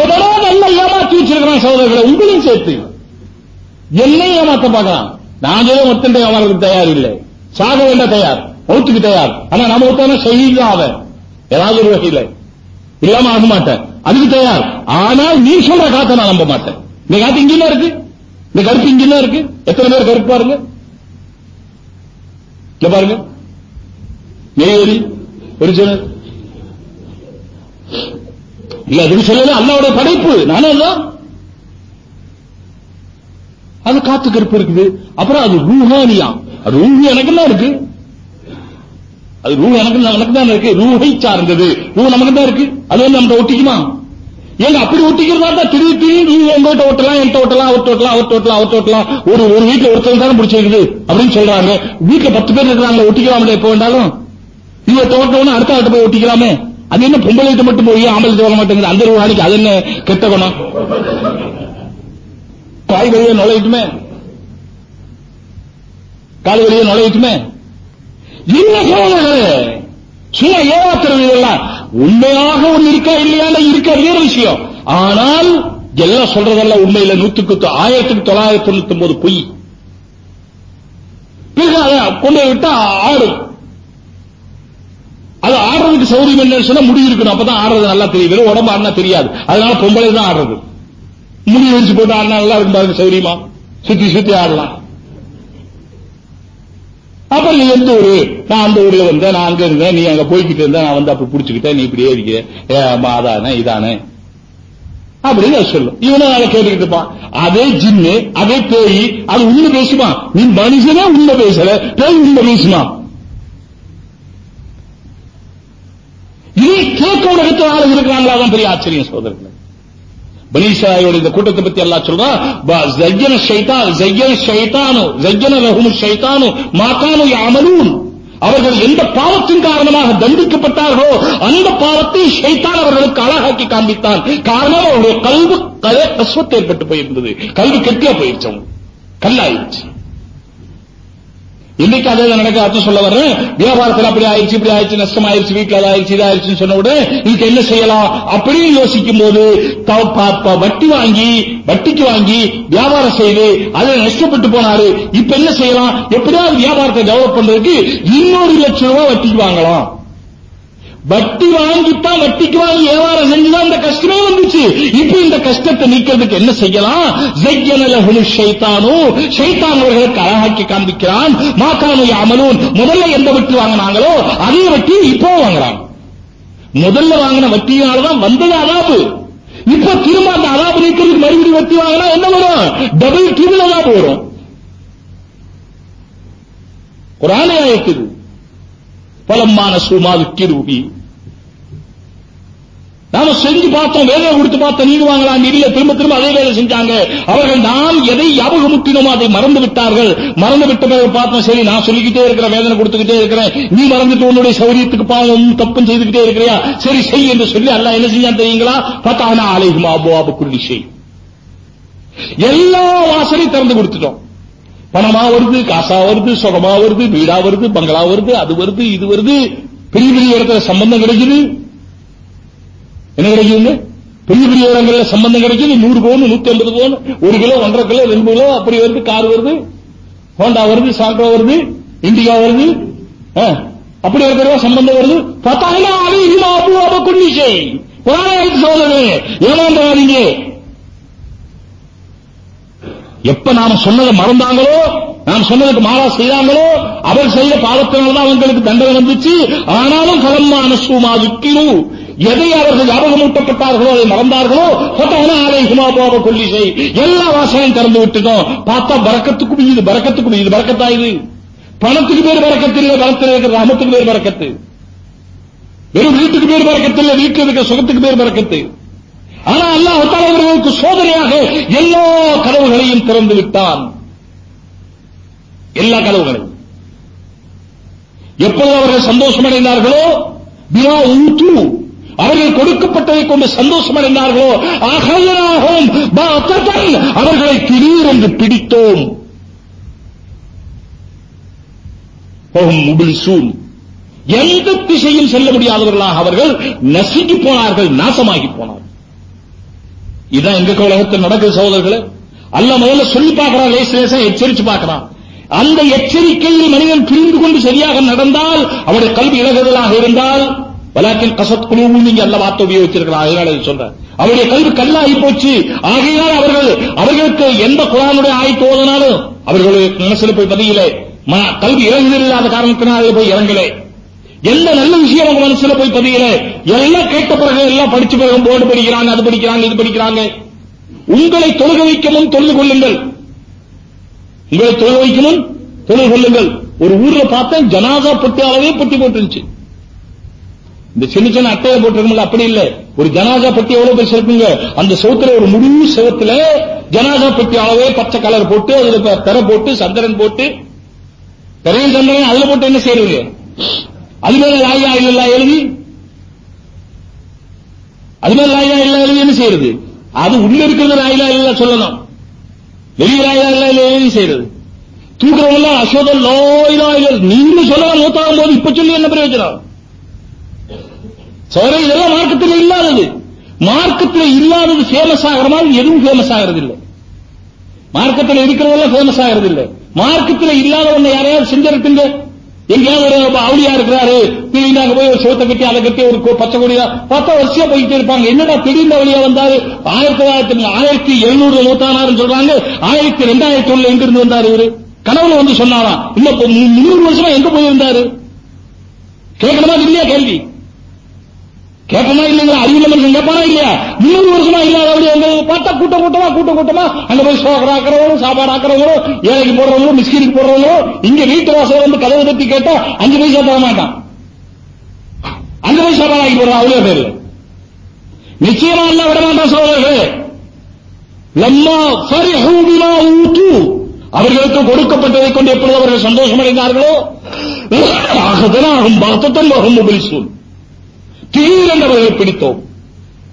எவரோ நல்ல ஏமாற்றி வச்சிருக்கிறான் சோதரர்களை உங்களையும் சேர்த்து. என்னை ஏமாத்த பார்க்கலாம். நான் ஏதோ மொத்தம் ஏமாறதுக்கு தயார் இல்லை. சாக வேண்டாம் தயார். மௌத்துக்கு தயார். ஆனா நம்ம ஒருத்தான செய்யலாம் அவன் ஏதாவது ஒரு வகையில. இல்லாம ஆக மாட்டேன். அதுக்கு தயார். ஆனால் நீ சொல்ற காத்த நான் நம்ப மாட்டேன். இந்த காத்து இங்கதான் இருக்கு. இந்த கருப்பு இங்கதான் இருக்கு. எத்தனை பேர் கருப்பு பாருங்க பாருங்க. பாருங்க நெய்வேலி ஒரிஜினல். இல்ல அதுக்கு சொல்லல? அல்லாவுடைய படைப்பு. நானே தான் அது காத்து கருப்பு இருக்குது. அப்புறம் அது ரூஹானியா. அது ரூஹி எனக்கு தான் இருக்கு. அது ரூ எனக்கு எனக்கு தான் இருக்கு. ரூஹை சார்ந்தது. ரூ நமக்கு தான் இருக்கு. அது வந்து நம்ம ஒட்டிக்குமா? ஏங்க அப்படி ஒட்டிக்கிறதா தான் திரும்பி திரும்பி நீ எங்கிட்ட ஓட்டலாம் என்கிட்ட ஓட்டலாம் அவர் ஓட்டலாம் அவர் ஓட்டலாம் அவர் ஓட்டலாம் ஒரு ஒரு வீட்டுல ஒருத்தர் தானே பிடிச்சிருக்குது அப்படின்னு சொல்றாங்க. வீட்டுல பத்து பேர் இருக்கிறாங்க ஒட்டிக்கலாம்ல எப்போ வேண்டாலும் இவ தோட்டம்னு அடுத்த ஆட்ட போய் ஒட்டிக்கலாமே. அது என்ன பொம்பளைகிட்ட மட்டும் போய் ஆம்பளை வர மாட்டேங்குது? அந்த ஒரு ரூபாய்க்கு அது என்ன கெட்ட குணம்? காய் வழியை நுழையட்டுமே? கால் வழியை நுழையட்டுமே? என்ன சோழர்கள் சும்மா ஏமாத்துறது இதெல்லாம். உண்மையாக ஒண்ணு இருக்கா இல்லையா? இருக்கிறது வேற விஷயம். ஆனால் எல்லாம் சொல்றதெல்லாம் உண்மையில நூத்துக்கு ஆயிரத்துக்கு தொள்ளாயிரத்தி தொண்ணூத்தி ஒன்பது பொய் கொண்டு விட்டா ஆடும் அது ஆடுறதுக்கு சௌரியம் என்னன்னு சொன்னா முடி இருக்கணும். அப்பதான் ஆடுறது நல்லா தெரியும். வெறும் உடம்பு ஆடினா தெரியாது. அதனால பொம்பளை தான் ஆடுறது. முடி விரிச்சு போட்டு ஆடினா நல்லா இருக்கும் பாருங்க சௌரியமா சுத்தி சுத்தி ஆடலாம். அப்புறம் நீ எந்த ஊரு? நான் அந்த ஊர்ல வந்தேன். நான் அங்க இருந்தேன். நீ அங்க போய்கிட்டு இருந்த நான் வந்து அப்படி புடிச்சுக்கிட்டேன். நீ இப்படி ஏறிக்க ஏ, அதானே இதானே. அப்படின்னு சொல்லும். இவனும் அதை கேட்டுக்கிட்டு இருப்பான். அதே ஜின்னு அதே பேய் அது உண்மை பேசுமா? நீ மனுஷனே உண்மை பேசல? பேய் உண்மை பேசுமா இதை கேட்க உலகத்தில் ஆளு இருக்கிறாங்களா? தான் பெரிய ஆச்சரியம் சோதரர்கள் பனீசாயோட இந்த கூட்டத்தை பத்தி எல்லாம் சொல்றா ப- ஜய்யன ஷைத்தான் ஜய்யன ஷைத்தானு ஜய்யன லஹும் ஷைத்தானு யாமலூன் அவர்கள் எந்த பாவத்தின் காரணமாக தண்டிக்கப்பட்டார்களோ அந்த பாவத்தை ஷைத்தான் அவர்களுக்கு அழகாக்கி காண்பித்தான். காரணம் அவருடைய கல்வி கலை கஸ்வத்து ஏற்பட்டு போயிருந்தது. கல்வி கெட்டியா போயிருச்சு அவங்க. கல்லாயிருச்சு. இன்னைக்கு அதே தான் நடக்க அர்த்தம் சொல்ல வர்றேன். வியாபாரத்தில் அப்படி ஆயிடுச்சு இப்படி ஆயிடுச்சு நஷ்டம் ஆயிடுச்சு வீட்டில் அதாயிடுச்சு இதாயிடுச்சுன்னு சொன்ன உடனே இதுக்கு என்ன செய்யலாம்? அப்படின்னு யோசிக்கும் போது வட்டி வாங்கி வட்டிக்கு வாங்கி வியாபாரம் செய்து அதை நஷ்டப்பட்டு போனாரு. இப்ப என்ன செய்யலாம்? எப்படியாவது வியாபாரத்தை டெவலப் பண்றதுக்கு இன்னொரு லட்சம் ரூபாய் வட்டிக்கு வாங்கலாம். வட்டி வாங்கித்தான் வட்டிக்கு வாங்கி வியாபாரம் செஞ்சுதான் இந்த கஷ்டமே வந்துச்சு. இப்ப இந்த கஷ்டத்தை நீக்கிறதுக்கு என்ன செய்யலாம்? ஜையனலகுலு ஷைத்தானு. ஷைத்தான் அவர்களுக்கு அழகாக்கி காண்பிக்கிறான். மாக்கானு அமலூன் முதல்ல எந்த வட்டி வாங்கினாங்களோ அதே வட்டி இப்போ வாங்குறாங்க முதல்ல வாங்கின வட்டியினாலதான் வந்தது அதாபு. இப்ப திரும்ப அந்த அதாபு நீக்கிறதுக்கு மறுபடியும் வட்டி வாங்கினா என்ன வரும்? டபுள் ட்ரிபிள் அதாபு வரும். குரானே ஆயிருக்குது பலமான சூமா விக்கிருவி நாம செஞ்சு பார்த்தோம் வேலையை கொடுத்து பார்த்தோம் வாங்கலாம் இல்ல திரும்ப திரும்ப அதே வேலை செஞ்சாங்க. அவர்கள் நாம் எதை ஞாபகமுட்டினோமோ அதை மறந்து விட்டார்கள். மறந்து விட்ட பிறகு பார்த்தோம் சரி நான் சொல்லிக்கிட்டே இருக்கிறேன் வேதனை கொடுத்துக்கிட்டே இருக்கிறேன். நீ மறந்துட்டு உன்னுடைய சௌரியத்துக்கு பாவம் தப்பும் செய்துக்கிட்டே இருக்கிறியா? சரி செய் என்று சொல்லி அல்ல என்ன செஞ்சான் தெரியுங்களா? பார்த்தா அலைஹும் அபு அபு குள்ளி செய் எல்லா வாசலையும் திறந்து கொடுத்துட்டோம். பணமா வருது காசா வருது சுகமா வருது வீடா வருது பங்களா வருது அது வருது இது வருது. பெரிய பெரிய இடத்துல சம்பந்தம் கிடைக்குது. என்ன கிடைக்குதுங்க? பெரிய பெரிய இடங்கள்ல சம்பந்தம் கிடைக்குது. நூறு பவுன் நூத்தி ஐம்பது பவுன் ஒரு கிலோ ஒன்றரை கிலோ ரெண்டு கிலோ அப்படி வருது கார் வருது ஹோண்டா வருது சாண்ட்ரோ வருது இண்டிகா வருது அப்படி இருக்கிற சம்பந்தம் வருது. பத்தாயிரம் அலைஹிம் அபு அபு குல்லி சோதனை குரான் ஏமாந்தாதீங்க எப்ப நாம சொன்னதை மறந்தாங்களோ நாம் சொன்னதுக்கு மாறா செய்தாங்களோ அவர் செய்த பாவத்தினால தான் அவங்களுக்கு தண்டனை வந்துச்சு. ஆனாலும் கலம்மான அனசுமா எதை அவர்கள் ஞாபகமூட்டப்பட்டார்களோ அதை மறந்தார்களோ ஆலை ஆலை போக கொல்லி செய். எல்லா வாசலையும் திறந்து விட்டுட்டோம். பார்த்தா பறக்கத்துக்கு மீது பறக்கத்துக்கு மீது பறக்கத்தா இது? பணத்துக்கு பேர் பறக்கத்து இல்லை பலத்தில் இருக்கிற ரமத்துக்கு பேர் பறக்கத்து. வெறும் வீட்டுக்கு பேர் பறக்கத்து இல்லை வீட்டில் இருக்கிற சுகத்துக்கு பேர் பறக்கத்து. ஆனா அல்லாஹ் அவர்களுக்கு சோதனையாக எல்லா கதவுகளையும் திறந்து விட்டான். எல்லா கதவுகளையும் எப்பொழுது அவர்கள் சந்தோஷம் அடைந்தார்களோ பிமா ஊத்து அவர்கள் கொடுக்கப்பட்டதை கொண்டு சந்தோஷம் அடைந்தார்களோ அகலராகவும் அவர்களை திடீரென்று பிடித்தோம். எந்த திசையும் செல்ல முடியாதவர்களாக அவர்கள் நசுங்கி போனார்கள் நாசமாகி போனார்கள். இதான் எங்க உலகத்தில் நடக்குது சகோதரர்களே. அல்ல முதல்ல சொல்லி பார்க்கிறான் லேச லேசா எச்சரிச்சு பார்க்கிறான். அந்த எச்சரிக்கையில் மனிதன் புரிந்து கொண்டு சரியாக நடந்தால் அவருடைய கல்வி இலகுதலாக இருந்தால் வலாக்கில் கசத் குழுவும் நீங்க அல்ல வார்த்தை உபயோகிச்சிருக்கலாம் அதனால இது சொல்றேன். அவருடைய கல்வி கல்லாகி போச்சு. ஆகையால் அவர்கள் அவர்களுக்கு எந்த குரானுடைய ஆய் தோதனாலும் அவர்களுடைய மனசில் போய் பதியிலே. கல்வி இறங்குதல் இல்லாத காரணத்தினால் போய் இறங்கலை. எந்த நல்ல விஷயம் அவங்க மனசுல போய் பதியல? எல்லாம் கேட்ட பிறகு எல்லாம் படிச்ச பிறகு போர்டு படிக்கிறாங்க அது படிக்கிறாங்க இது படிக்கிறாங்க உங்களை தொழுக வைக்க முன் தொழுது கொள்ளுங்கள். உங்களை தொழுக வைக்க முன் தொழுது கொள்ளுங்கள். ஒரு ஊர்ல பார்த்தேன் ஜனாதா பொட்டி அளவே பொட்டி போட்டுருந்துச்சு. இந்த சின்ன சின்ன அட்டையை போட்டிருக்கோம்ல அப்படி இல்ல. ஒரு ஜனாதா பெட்டி எவ்வளவு பெருசு இருக்குங்க? அந்த சவுத்துல ஒரு முழு செவத்துல ஜனாதா பெட்டி அளவே பச்சை கலர் போட்டு அதுல ப- போட்டு சந்திரன் போட்டு திரையும் சந்திரன் அதுல போட்டு என்ன செய்யறீங்க அது மேல லாயா இல்ல எழுதி அது மேல லாயா இல்ல எழுதி என்ன செய்யறது? அது உள்ள இருக்கிறது ராயிலா இல்ல சொல்லணும். வெளிய ராயிலா இல்ல இல்ல எழுதி செய்யறது. தூக்குறவங்க அசோத லோயிலா இல்ல நீங்க சொல்லலாம் மூத்தாகும் போது இப்ப சொல்லி என்ன பிரயோஜனம்? சோரை இதெல்லாம் மார்க்கத்தில் இல்லாதது. மார்க்கத்தில் இல்லாதது ஃபேமஸ் ஆகிற மாதிரி எதுவும் ஃபேமஸ் ஆகிறது இல்லை மார்க்கத்தில் இருக்கிறதெல்லாம் ஃபேமஸ் ஆகிறது இல்லை மார்க்கத்தில் இல்லாத ஒண்ணு யாரையாவது செஞ்சிருக்குங்க எங்கேயாவது ஒரு அவளியா இருக்கிறாரு. திடீர்னு அங்க போய் ஒரு சோத்தை கட்டி அதை கட்டி ஒரு கொ- பச்சை கொடியா பத்து வருஷம் போயிட்டே இருப்பாங்க. என்னடா திடீர்னு வழியா வந்தாரு? ஆயிரத்தி தொள்ளாயிரத்தி ஆயிரத்தி எழுநூறு மூத்தானாருன்னு சொல்றாங்க. ஆயிரத்தி ரெண்டாயிரத்தி ஒண்ணுல எங்க இருந்து வந்தாரு இவரு? கனவுல வந்து சொன்னாராம். இல்ல இப்ப வருஷமா எங்க போயிருந்தாரு? கேட்கணுமா இல்லையா கேள்வி? கேட்பமா இல்லைங்களா அறிவு மனுஷன் கேட்பானா இல்லையா? முன்னூறு வருஷமா இல்லாத அப்படி அங்க பார்த்தா கூட்டம் கூட்டமா கூட்டம் கூட்டமா. அங்க போய் சோகர் ஆக்கிறவங்களும் சாப்பாடு ஆக்கிறவங்களும் ஏழைக்கு போடுறவங்களும் மிஸ்கிரிக்கு போடுறவங்களும் இங்க வீட்டு வாசல் வந்து கதவு தட்டி கேட்டா அஞ்சு பைசா தர மாட்டான். அஞ்சு பைசா சாப்பாடு ஆகி போடுறான் அவ்வளவு பேரு நிச்சயமா எல்லாம் விட மாட்டான் சோழர்களே லம்மா ஃபரிஹு பிமா ஊத்து. அவர்களுக்கு கொடுக்கப்பட்டதை கொண்டு எப்பொழுது அவர்கள் சந்தோஷம் அடைந்தார்களோ ஆகதனாகும் பக்தத்தன் வகும் முபிலிசூன் திடீரென்று என்றவர்களை பிடித்தோம்.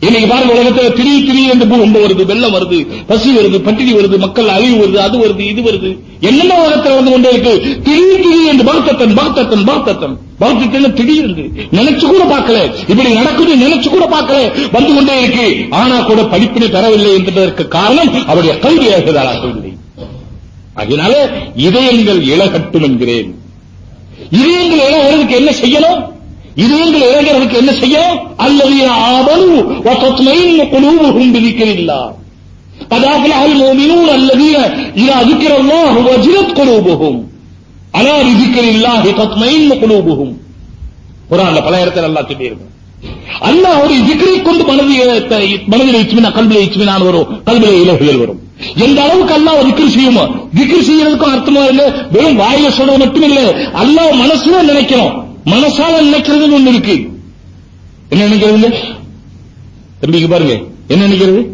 இன்னைக்கு பாருங்க உலகத்தில் திரி திரி என்று பூகம்பம் வருது வெள்ளம் வருது பசி வருது பட்டினி வருது மக்கள் அழிவு வருது அது வருது இது வருது. என்னென்ன உலகத்தில் வந்து கொண்டே இருக்கு? திரி திரி என்று பக்தத்தன் பக்தத்தன் பக்தத்தன். பக்தத்தன் திடீர் என்று நினைச்சு கூட பார்க்கல. இப்படி நடக்குது நினைச்சு கூட பார்க்கல. வந்து கொண்டே இருக்கு. ஆனா கூட படிப்பினை பெறவில்லை என்பதற்கு காரணம் அவருடைய கல்வி ஏற்பதாகவில்லை அதனால இதயங்கள் இழகட்டும் என்கிறேன். இதயங்கள் இழகிறதுக்கு என்ன செய்யணும்? இதயங்கள் இழகிறதுக்கு என்ன செய்யணும் அல்லது ஆவலு وتطمئن قلوبهم بذكر الله قد أفلح المؤمنون الذين إذا ذكر الله وجلت قلوبهم ألا بذكر الله تطمئن قلوبهم குரான்ல பல இடத்துல அல்லாஹ் சொல்லியிருக்கு அல்லாஹ் ஒரு திக்ரை கொண்டு மனதில் மனதில் இச்சுமினா கல்வியில் இச்சுமினான் வரும் கல்வியில இலகுகள் வரும் எந்த அளவுக்கு அல்லாஹ் திக்ர் செய்யுமோ திக்ர் செய்யறதுக்கும் அர்த்தமா இல்ல வெறும் வாயில சொல்றது மட்டும் இல்ல அல்லாஹ் மனசுல நினைக்கிறோம் மனசால நினைக்கிறதுன்னு ஒண்ணு இருக்கு. என்ன நினைக்கிறதுங்க தம்பிக்கு பாருங்க. என்ன நினைக்கிறது?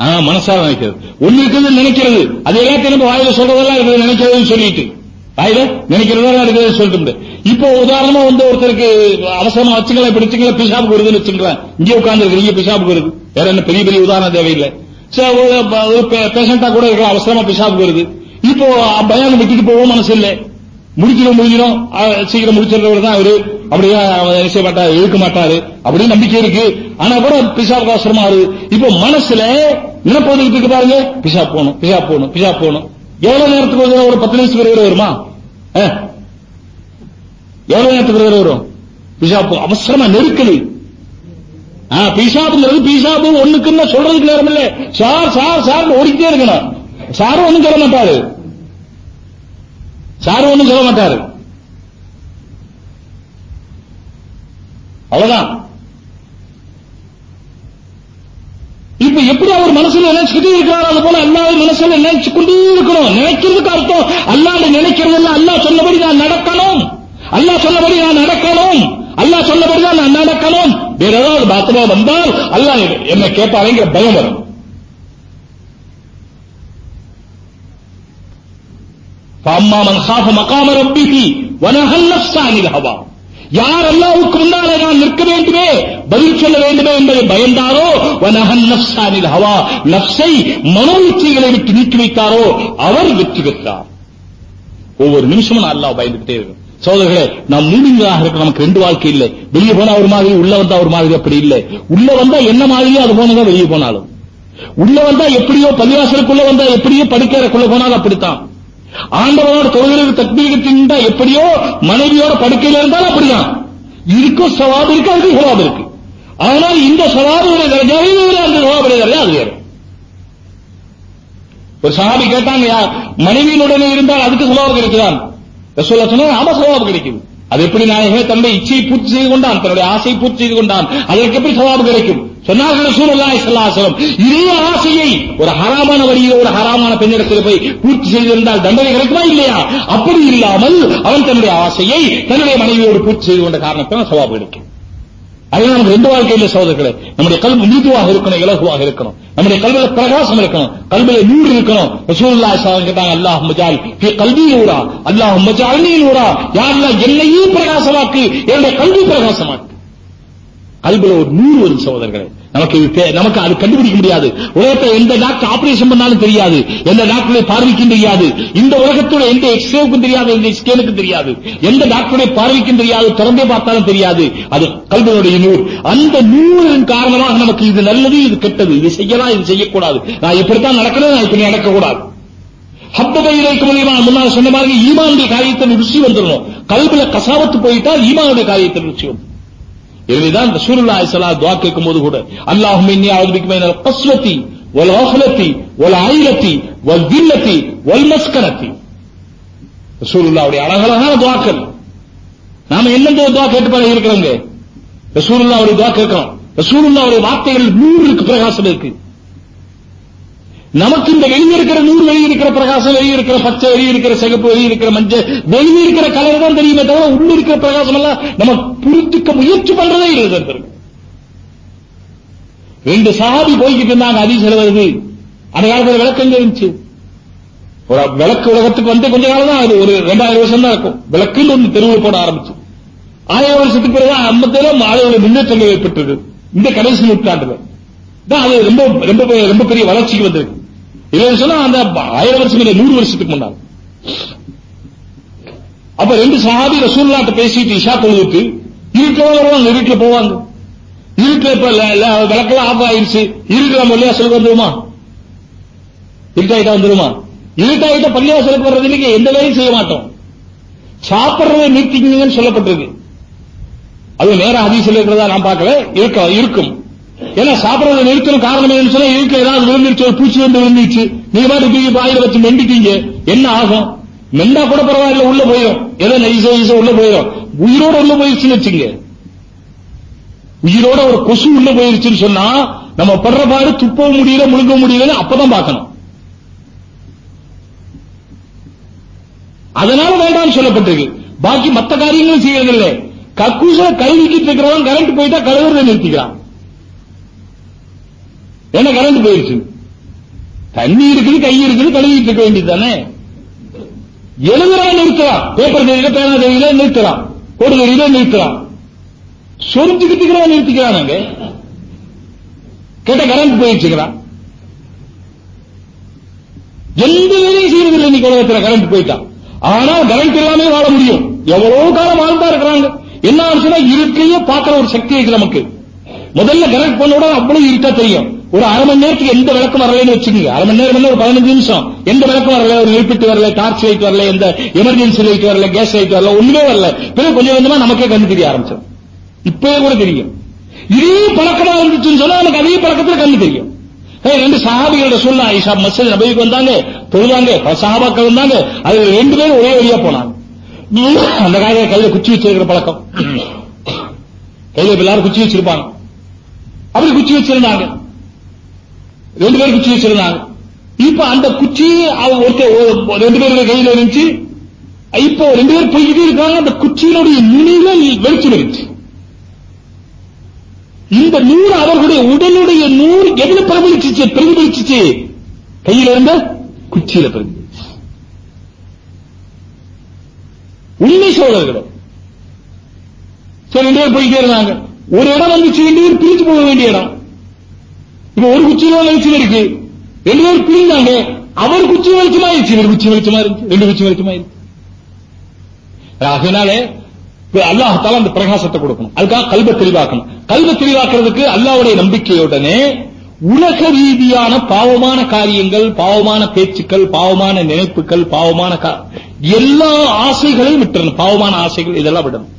ஆ, மனசால நினைக்கிறது. ஒண்ணு இருக்குது நினைக்கிறது. அது எல்லாத்தையும் நம்ம வாயில சொல்றதெல்லாம் இருக்குது நினைக்கிறதுன்னு சொல்லிட்டு. வாயில நினைக்கிறதா இருக்கிறது சொல்லிட்டு இப்போ உதாரணமா வந்து ஒருத்தருக்கு அவசரமா வச்சுக்கலாம் இப்படி வச்சுக்கலாம் பிசாபுக்கு வருதுன்னு வச்சுக்கலாம் இங்கே உட்கார்ந்து இருக்கு இங்க பிசாபுக்கு வருது. வேற என்ன பெரிய பெரிய உதாரணம் தேவையில்லை. சரி பேஷண்டா கூட இருக்கலாம் அவசரமா பிசாபுக்கு வருது. இப்போ பயம் விட்டுட்டு போவோம் மனசு இல்லை. முடிச்சிடும் முடிஞ்சிடும். சீக்கிரம் முடிச்சிடுறவர் தான் அவரு அப்படியே அவர் செய்ய மாட்டாரு இழுக்க மாட்டாரு அப்படின்னு நம்பிக்கை இருக்கு. ஆனா கூட பிசாப் அவசரமா வருது இப்ப மனசுல நினைப்பு இருக்கு பாருங்க. பிசா போகணும் பிசா போகணும் பிசா போகணும். எவ்வளவு நேரத்துக்கு ஒரு ஒரு பத்து நிமிஷம் ஒரு வருமா? எவ்வளவு நேரத்துக்கு ஒரு தடவை வரும்? பிசாப் அவசரமா நெருக்கடி. பிசாப்புங்கிறது பிசாப்பு ஒண்ணுக்குன்னு சொல்றதுக்கு நேரம் இல்ல. சார் சார் சார் ஓடிக்கிட்டே இருக்கணும். சாரும் ஒண்ணும் சொல்ல மாட்டாரு. சார் ஒண்ணும் சொல்ல மாட்டாரு. அவ்வளவுதான். இப்ப எப்படி அவர் மனசுல நினைச்சுக்கிட்டே இருக்கிறார் அது போல அல்லாஹ் மனசுல நினைச்சு கொண்டே இருக்கணும். நினைக்கிறதுக்கு அர்த்தம். அல்லாட நினைக்கிறது எல்லாம் அல்லாஹ் சொன்னபடி நான் நடக்கணும். அல்லா சொன்னபடி நான் நடக்கணும். அல்லா சொன்னபடி தான் நான் நடக்கணும். வேற ஏதாவது பாத்திரமா வந்தால் அல்லா என்ன கேட்பாருங்கிற பயம் வரும். فأما من خاف مقام ربه ونهى النفس عن الهوى யார் அல்லாவுக்கு முன்னாலே நான் நிற்க வேண்டுமே பதில் சொல்ல வேண்டுமே என்பதை பயந்தாரோ வனஹன் நப்சானில் ஹவா நப்சை மனோ இச்சைகளை விட்டு நீக்கி வைத்தாரோ அவர் வெற்றி பெற்றார் ஒவ்வொரு நிமிஷமும் நான் அல்லாஹ் பயந்துகிட்டே இருக்கும் சோதர்களே நாம் மூடிங்களாக இருக்க நமக்கு ரெண்டு வாழ்க்கை இல்லை வெளியே போனா ஒரு மாதிரி உள்ள வந்தா ஒரு மாதிரி அப்படி இல்லை உள்ள வந்தா என்ன மாதிரியோ அது போனதான் வெளியே போனாலும் உள்ள வந்தா எப்படியோ பள்ளிவாசலுக்குள்ள வந்தா எப்படியோ படுக்கையறைக்குள்ள போனாலும் அப்படித்தான் ஆண்டவனோட தொழிலுக்கு தக்பீகத்தின் எப்படியோ மனைவியோட படுக்கையில இருந்தாலும் அப்படிதான். இருக்கும் சவாபு இருக்கு? அதுக்கு சவாபு இருக்கு. ஆனால் இந்த சவாபுடைய தரஜாவே அந்த சவாபுடைய தரஜா அது வேறு. ஒரு சஹாபி கேட்டாங்க மனைவியினுடனே இருந்தால் அதுக்கு சவாபு கிடைக்குதான். ரசூல்லா சொன்னா ஆமா சவாபு கிடைக்குது. அது எப்படி நாயகமே தன்னுடைய இச்சையை பூர்த்தி செய்து கொண்டான்? தன்னுடைய ஆசையை பூர்த்தி செய்து கொண்டான். அதற்கு எப்படி சவாபு கிடைக்கும்? சொன்னார்கள் சூழலாய் செல்லாசலம் இதே ஆசையை ஒரு ஹராமான வழியில் ஒரு ஹராமான பெண்ணிடத்தில் போய் பூர்த்தி செய்திருந்தால் தண்டனை கிடைக்குமா இல்லையா? அப்படி இல்லாமல் அவன் தன்னுடைய ஆசையை தன்னுடைய மனைவியோடு பூர்த்தி செய்து கொண்ட காரணத்தினால் சவாபு கிடைக்கும். அதனால நமக்கு ரெண்டு வாழ்க்கையில சோதர்களே நம்முடைய கல்வி நீதுவாக இருக்கணும் இலகுவாக இருக்கணும். நம்முடைய கல்வியில பிரகாசம் இருக்கணும். கல்வியில நூறு இருக்கணும். ரசூல்லா ஸல்லல்லாஹு கேட்டாங்க அல்லாஹ் மஜால் கல்வி நூரா அல்லாஹ் மஜால்னி நூரா யா அல்லாஹ் என்னையும் பிரகாசமாக்கு என்னுடைய கல்வி பிரகாசமாக்கு. கல்வியில ஒரு நூறு வரும் சோதர்களே நமக்கு நமக்கு அது கண்டுபிடிக்க முடியாது. உலகத்துல எந்த டாக்டர் ஆபரேஷன் பண்ணாலும் தெரியாது. எந்த டாக்டருடைய பார்வைக்கும் தெரியாது. இந்த உலகத்தோட எந்த எக்ஸ்ரேவுக்கும் தெரியாது எந்த ஸ்கேனுக்கும் தெரியாது. எந்த டாக்டருடைய பார்வைக்கும் தெரியாது திறந்தே பார்த்தாலும் தெரியாது. அது கல்வியுடைய நூல். அந்த நூலின் காரணமாக நமக்கு இது நல்லது இது கெட்டது. இது செய்யலாம் இது செய்யக்கூடாது. நான் இப்படித்தான் நடக்கணும் நான் இப்படி நடக்கக்கூடாது. ஹப்பதை இறைக்க முன்னால் சொன்ன மாதிரி ஈமானுடைய காரியத்தில் ருசி வந்துடணும். கல்வில கசாவத்து போயிட்டா ஈமானுடைய காரியத்தில் ருசி வந்துடும். எனவேதான் ரசூலுல்லாஹி துவா கேட்கும் கேட்கும்போது கூட அல்லாஹும் இன்னி அஊது பிக ஒல் கஸ்வதி ஒல் கஃலத்தி வல் தில்லத்தி ஒல் மஸ்கரத்தி. ரசூலுல்லாவுடைய அழகழகான துவாக்கள். நாம என்னென்ன துவா கேட்டு பழகி இருக்கிறோங்க. ரசூலுல்லாஹ்வுடைய துவா கேட்கிறோம். ரசூலுல்லாஹ்வுடைய வார்த்தைகள் நூறுக்கு பிரகாசம் இருக்கு. நமக்கு இந்த வெளியே இருக்கிற நூறு வழி இருக்கிற பிரகாசம் வழி இருக்கிற பச்சை வழி இருக்கிற சிகப்பு வழி இருக்கிற மஞ்சள் வெளியே இருக்கிற கலர் தான் தெரியுமே தவிர உள்ள இருக்கிற பிரகாசம் எல்லாம் நம்ம புரிஞ்சுக்க முயற்சி பண்றதே இல்லை ரெண்டு சஹாபி போய்கிட்டு இருந்தாங்க அதிசல வருது அந்த காலத்தில் விளக்கு எங்க இருந்துச்சு? ஒரு விளக்கு உலகத்துக்கு வந்து கொஞ்ச காலம் தான் அது ஒரு ரெண்டாயிரம் வருஷம் தான் இருக்கும். விளக்குன்னு ஒன்று தெருவில் போட ஆரம்பிச்சு. ஆயிரம் வருஷத்துக்கு பிறகு ஐம்பத்தில ஆளுநர் முன்னேற்றங்கள் ஏற்பட்டது. இந்த கடைசி நூற்றாண்டுல. தான் அது ரொம்ப ரொம்ப ரொம்ப பெரிய வளர்ச்சிக்கு வந்திருக்கு. சொன்னா அந்த ஆயிரம் வருஷம் இல்லை நூறு வருஷத்துக்கு முன்னால் அப்ப ரெண்டு சஹாபி ரசூல்லாட்ட பேசிட்டு இஷா தொழுதுட்டு இருக்கிறவங்க வருவாங்க இருட்டுல போவாங்க. இருட்டுல இப்ப விளக்கெல்லாம் ஆஃப் ஆயிடுச்சு இருட்டுல நம்ம பள்ளியாசலுக்கு வந்துருமா? இருட்டாயிட்டா வந்துருமா? இருட்டாயிட்டா பள்ளியாசலுக்கு வர்றது இல்லைங்க எந்த வேலையும் செய்ய மாட்டோம். சாப்பிடுறதை நிறுத்திக்கிங்கன்னு சொல்லப்பட்டிருக்கு. அது நேர ஹதீஸ்ல இருக்கிறதா நான் பார்க்கல. இருக்க இருக்கும். ஏன்னா சாப்பிடறதை நிறுத்தணும் காரணம் என்னன்னு சொன்னா இருக்க ஏதாவது விழுந்துருச்சு ஒரு பூச்சி வந்து விழுந்துச்சு நீங்க பாட்டு தூக்கி பாயில வச்சு மெண்டிட்டீங்க. என்ன ஆகும்? மெண்டா கூட பரவாயில்ல உள்ள போயிடும் ஏதோ நைசோ ஈசோ உள்ள போயிடும் உயிரோட உள்ள போயிருச்சுன்னு வச்சுங்க. உயிரோட ஒரு கொசு உள்ள போயிருச்சுன்னு சொன்னா நம்ம படுற பாடு துப்பவும் முடியல முழுங்க முடியலன்னு அப்பதான் பார்க்கணும். அதனால வேண்டாம்னு சொல்லப்பட்டிருக்கு. பாக்கி மத்த காரியங்களும் செய்யறதில்லை. கக்கூச கழுவிக்கிட்டு இருக்கிறவன் கரண்ட் போயிட்டா கழுவுறதை நிறுத்திக்கிறான். என்ன கரண்ட் போயிருச்சு? தண்ணி இருக்குது கை இருக்குது கழுவிட்டு இருக்க வேண்டியது தானே எழுதுறவன் நிறுத்தலாம். பேப்பர் தெரியல பேனா தெரியல நிறுத்தலாம். ஒரு தெரியல நிறுத்தலாம். சொரிஞ்சுக்கிட்டு நிறுத்திக்கிறானுங்க கேட்ட கரண்ட் போயிடுச்சுக்கிறான் எந்த வேலையும் செய்யறதில்லை இன்னைக்கு உலகத்தில் கரண்ட் போயிட்டான் ஆனா கரண்ட் இல்லாமே வாழ முடியும். எவ்வளவு காலம் வாழ்ந்தா இருக்கிறாங்க. என்ன ஆச்சுன்னா இருக்கையே பார்க்கிற ஒரு சக்தி இருக்கு நமக்கு. முதல்ல கரண்ட் பண்ணோட அவ்வளவு இருட்டா தெரியும். ஒரு அரை மணி நேரத்துக்கு எந்த விளக்கம் வரலன்னு வச்சுக்கோங்க. அரை மணி நேரம் ஒரு பதினஞ்சு நிமிஷம். எந்த விளக்கம் வரல ஒரு நெருப்பிட்டு வரல டார்ச் லைட் வரல எந்த எமர்ஜென்சி லைட் வரல கேஸ் லைட் வரல ஒண்ணுமே வரல. பிறகு கொஞ்சம் கொஞ்சமா நமக்கே கண்ணு தெரிய ஆரம்பிச்சோம் இப்பவே கூட தெரியும். இதே பழக்கமா இருந்துச்சுன்னு சொன்னா நமக்கு அதே பழக்கத்துல கண்ணு தெரியும். ரெண்டு சஹாபிகளோட சொல்ல ஐஷா மஸ்ஜித் நபிக்கு வந்தாங்க தொழுதாங்க பல சஹாபாக்கள் வந்தாங்க அது ரெண்டு பேரும் ஒரே வழியா போனாங்க. அந்த காலத்துல கையில குச்சி வச்சிருக்கிற பழக்கம். கையில எல்லாரும் குச்சி வச்சிருப்பாங்க. அப்படி குச்சி வச்சிருந்தாங்க. ரெண்டு பேரும் குச்சி வச்சிருந்தாங்க இப்ப அந்த குச்சி அவன் ஒருத்தர் ரெண்டு பேருடைய கையில இருந்துச்சு. இப்போ ரெண்டு பேரும் போய்கிட்டே இருக்காங்க. அந்த குச்சியினுடைய நுனியில வெளிச்சம் இருந்துச்சு இந்த நூறு அவர்களுடைய உடலுடைய நூறு எதுல பிரபலிச்சிச்சு பிரதிபலிச்சிச்சு? கையில இருந்த குச்சியில பிரதிபலிச்சு. உண்மை சோழர்களும் சரி ரெண்டு பேர் போய்கிட்டே இருந்தாங்க. ஒரு இடம் வந்துச்சு ரெண்டு பேர் பிரிச்சு போக வேண்டிய இடம். இப்ப ஒரு குச்சியில வெளிச்சம் இருக்கு. ரெண்டு பேர் பிரிந்தாங்க. அவர் குச்சி வெளிச்சமாயிருச்சு இவர் குச்சி வெளிச்சமா இருந்துச்சு ரெண்டு குச்சி வெளிச்சமாயிருச்சு அதனால அல்லாஹ் அந்த பிரகாசத்தை கொடுக்கணும். அதுக்காக கல்வ தெளிவாக்கணும். கல்வ தெளிவாக்குறதுக்கு அல்லாவுடைய நம்பிக்கையுடனே உலக ரீதியான பாவமான காரியங்கள் பாவமான பேச்சுக்கள் பாவமான நினைப்புகள் பாவமான எல்லா ஆசைகளையும் விட்டுறணும். பாவமான ஆசைகள் இதெல்லாம் விடணும்.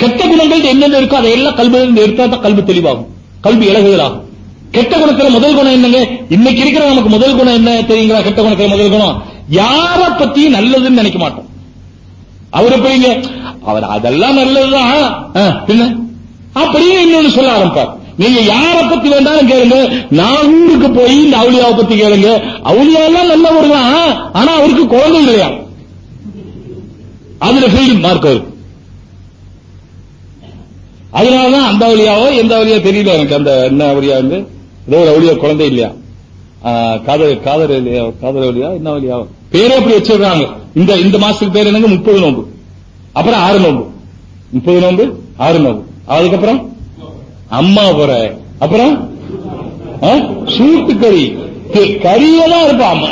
கெட்ட குணங்கள் என்னென்ன இருக்கோ அதையெல்லாம் கல்வியிலிருந்து எடுத்தா தான் கல்வி தெளிவாகும். கல்வி இலகுகளாகும். கெட்ட குணத்துல முதல் குணம் என்னங்க? இன்னைக்கு இருக்கிற நமக்கு முதல் குணம் என்ன தெரியுங்களா? கெட்ட குணத்துல முதல் குணம். யார பத்தியும் நல்லதுன்னு நினைக்க மாட்டோம். அவர் எப்படிங்க அவர் அதெல்லாம் நல்லதுதான். அப்படியே அப்படின்னு இன்னொன்னு சொல்ல ஆரம்பிப்பார். நீங்க யார பத்தி வேண்டாலும் கேளுங்க. நான் ஊருக்கு போய் இந்த அவுளியாவை பத்தி கேளுங்க. அவுளியா எல்லாம் தான் ஆனா அவருக்கு குழந்தை இல்லையா? அதுல ஃபீல்டிங் மார்க் அவருக்கு அதனாலதான் அந்த வழியாவோ எந்த வழியா தெரியல எனக்கு. அந்த என்ன வழியா வந்து ஏதோ ஒரு அவளியா குழந்தை இல்லையா? காதல் காதல் இல்லையா? காதல் அவளியா என்ன அவளியா பேரே அப்படி வச்சிருக்காங்க இந்த இந்த மாசத்துக்கு பேர் என்னங்க? முப்பது நோம்பு அப்புறம் ஆறு நோம்பு முப்பது நோம்பு ஆறு நோம்பு அதுக்கப்புறம்? அம்மா போற. அப்புறம்? சூட்டு கறி கறியெல்லாம் இருப்பான் அம்மா.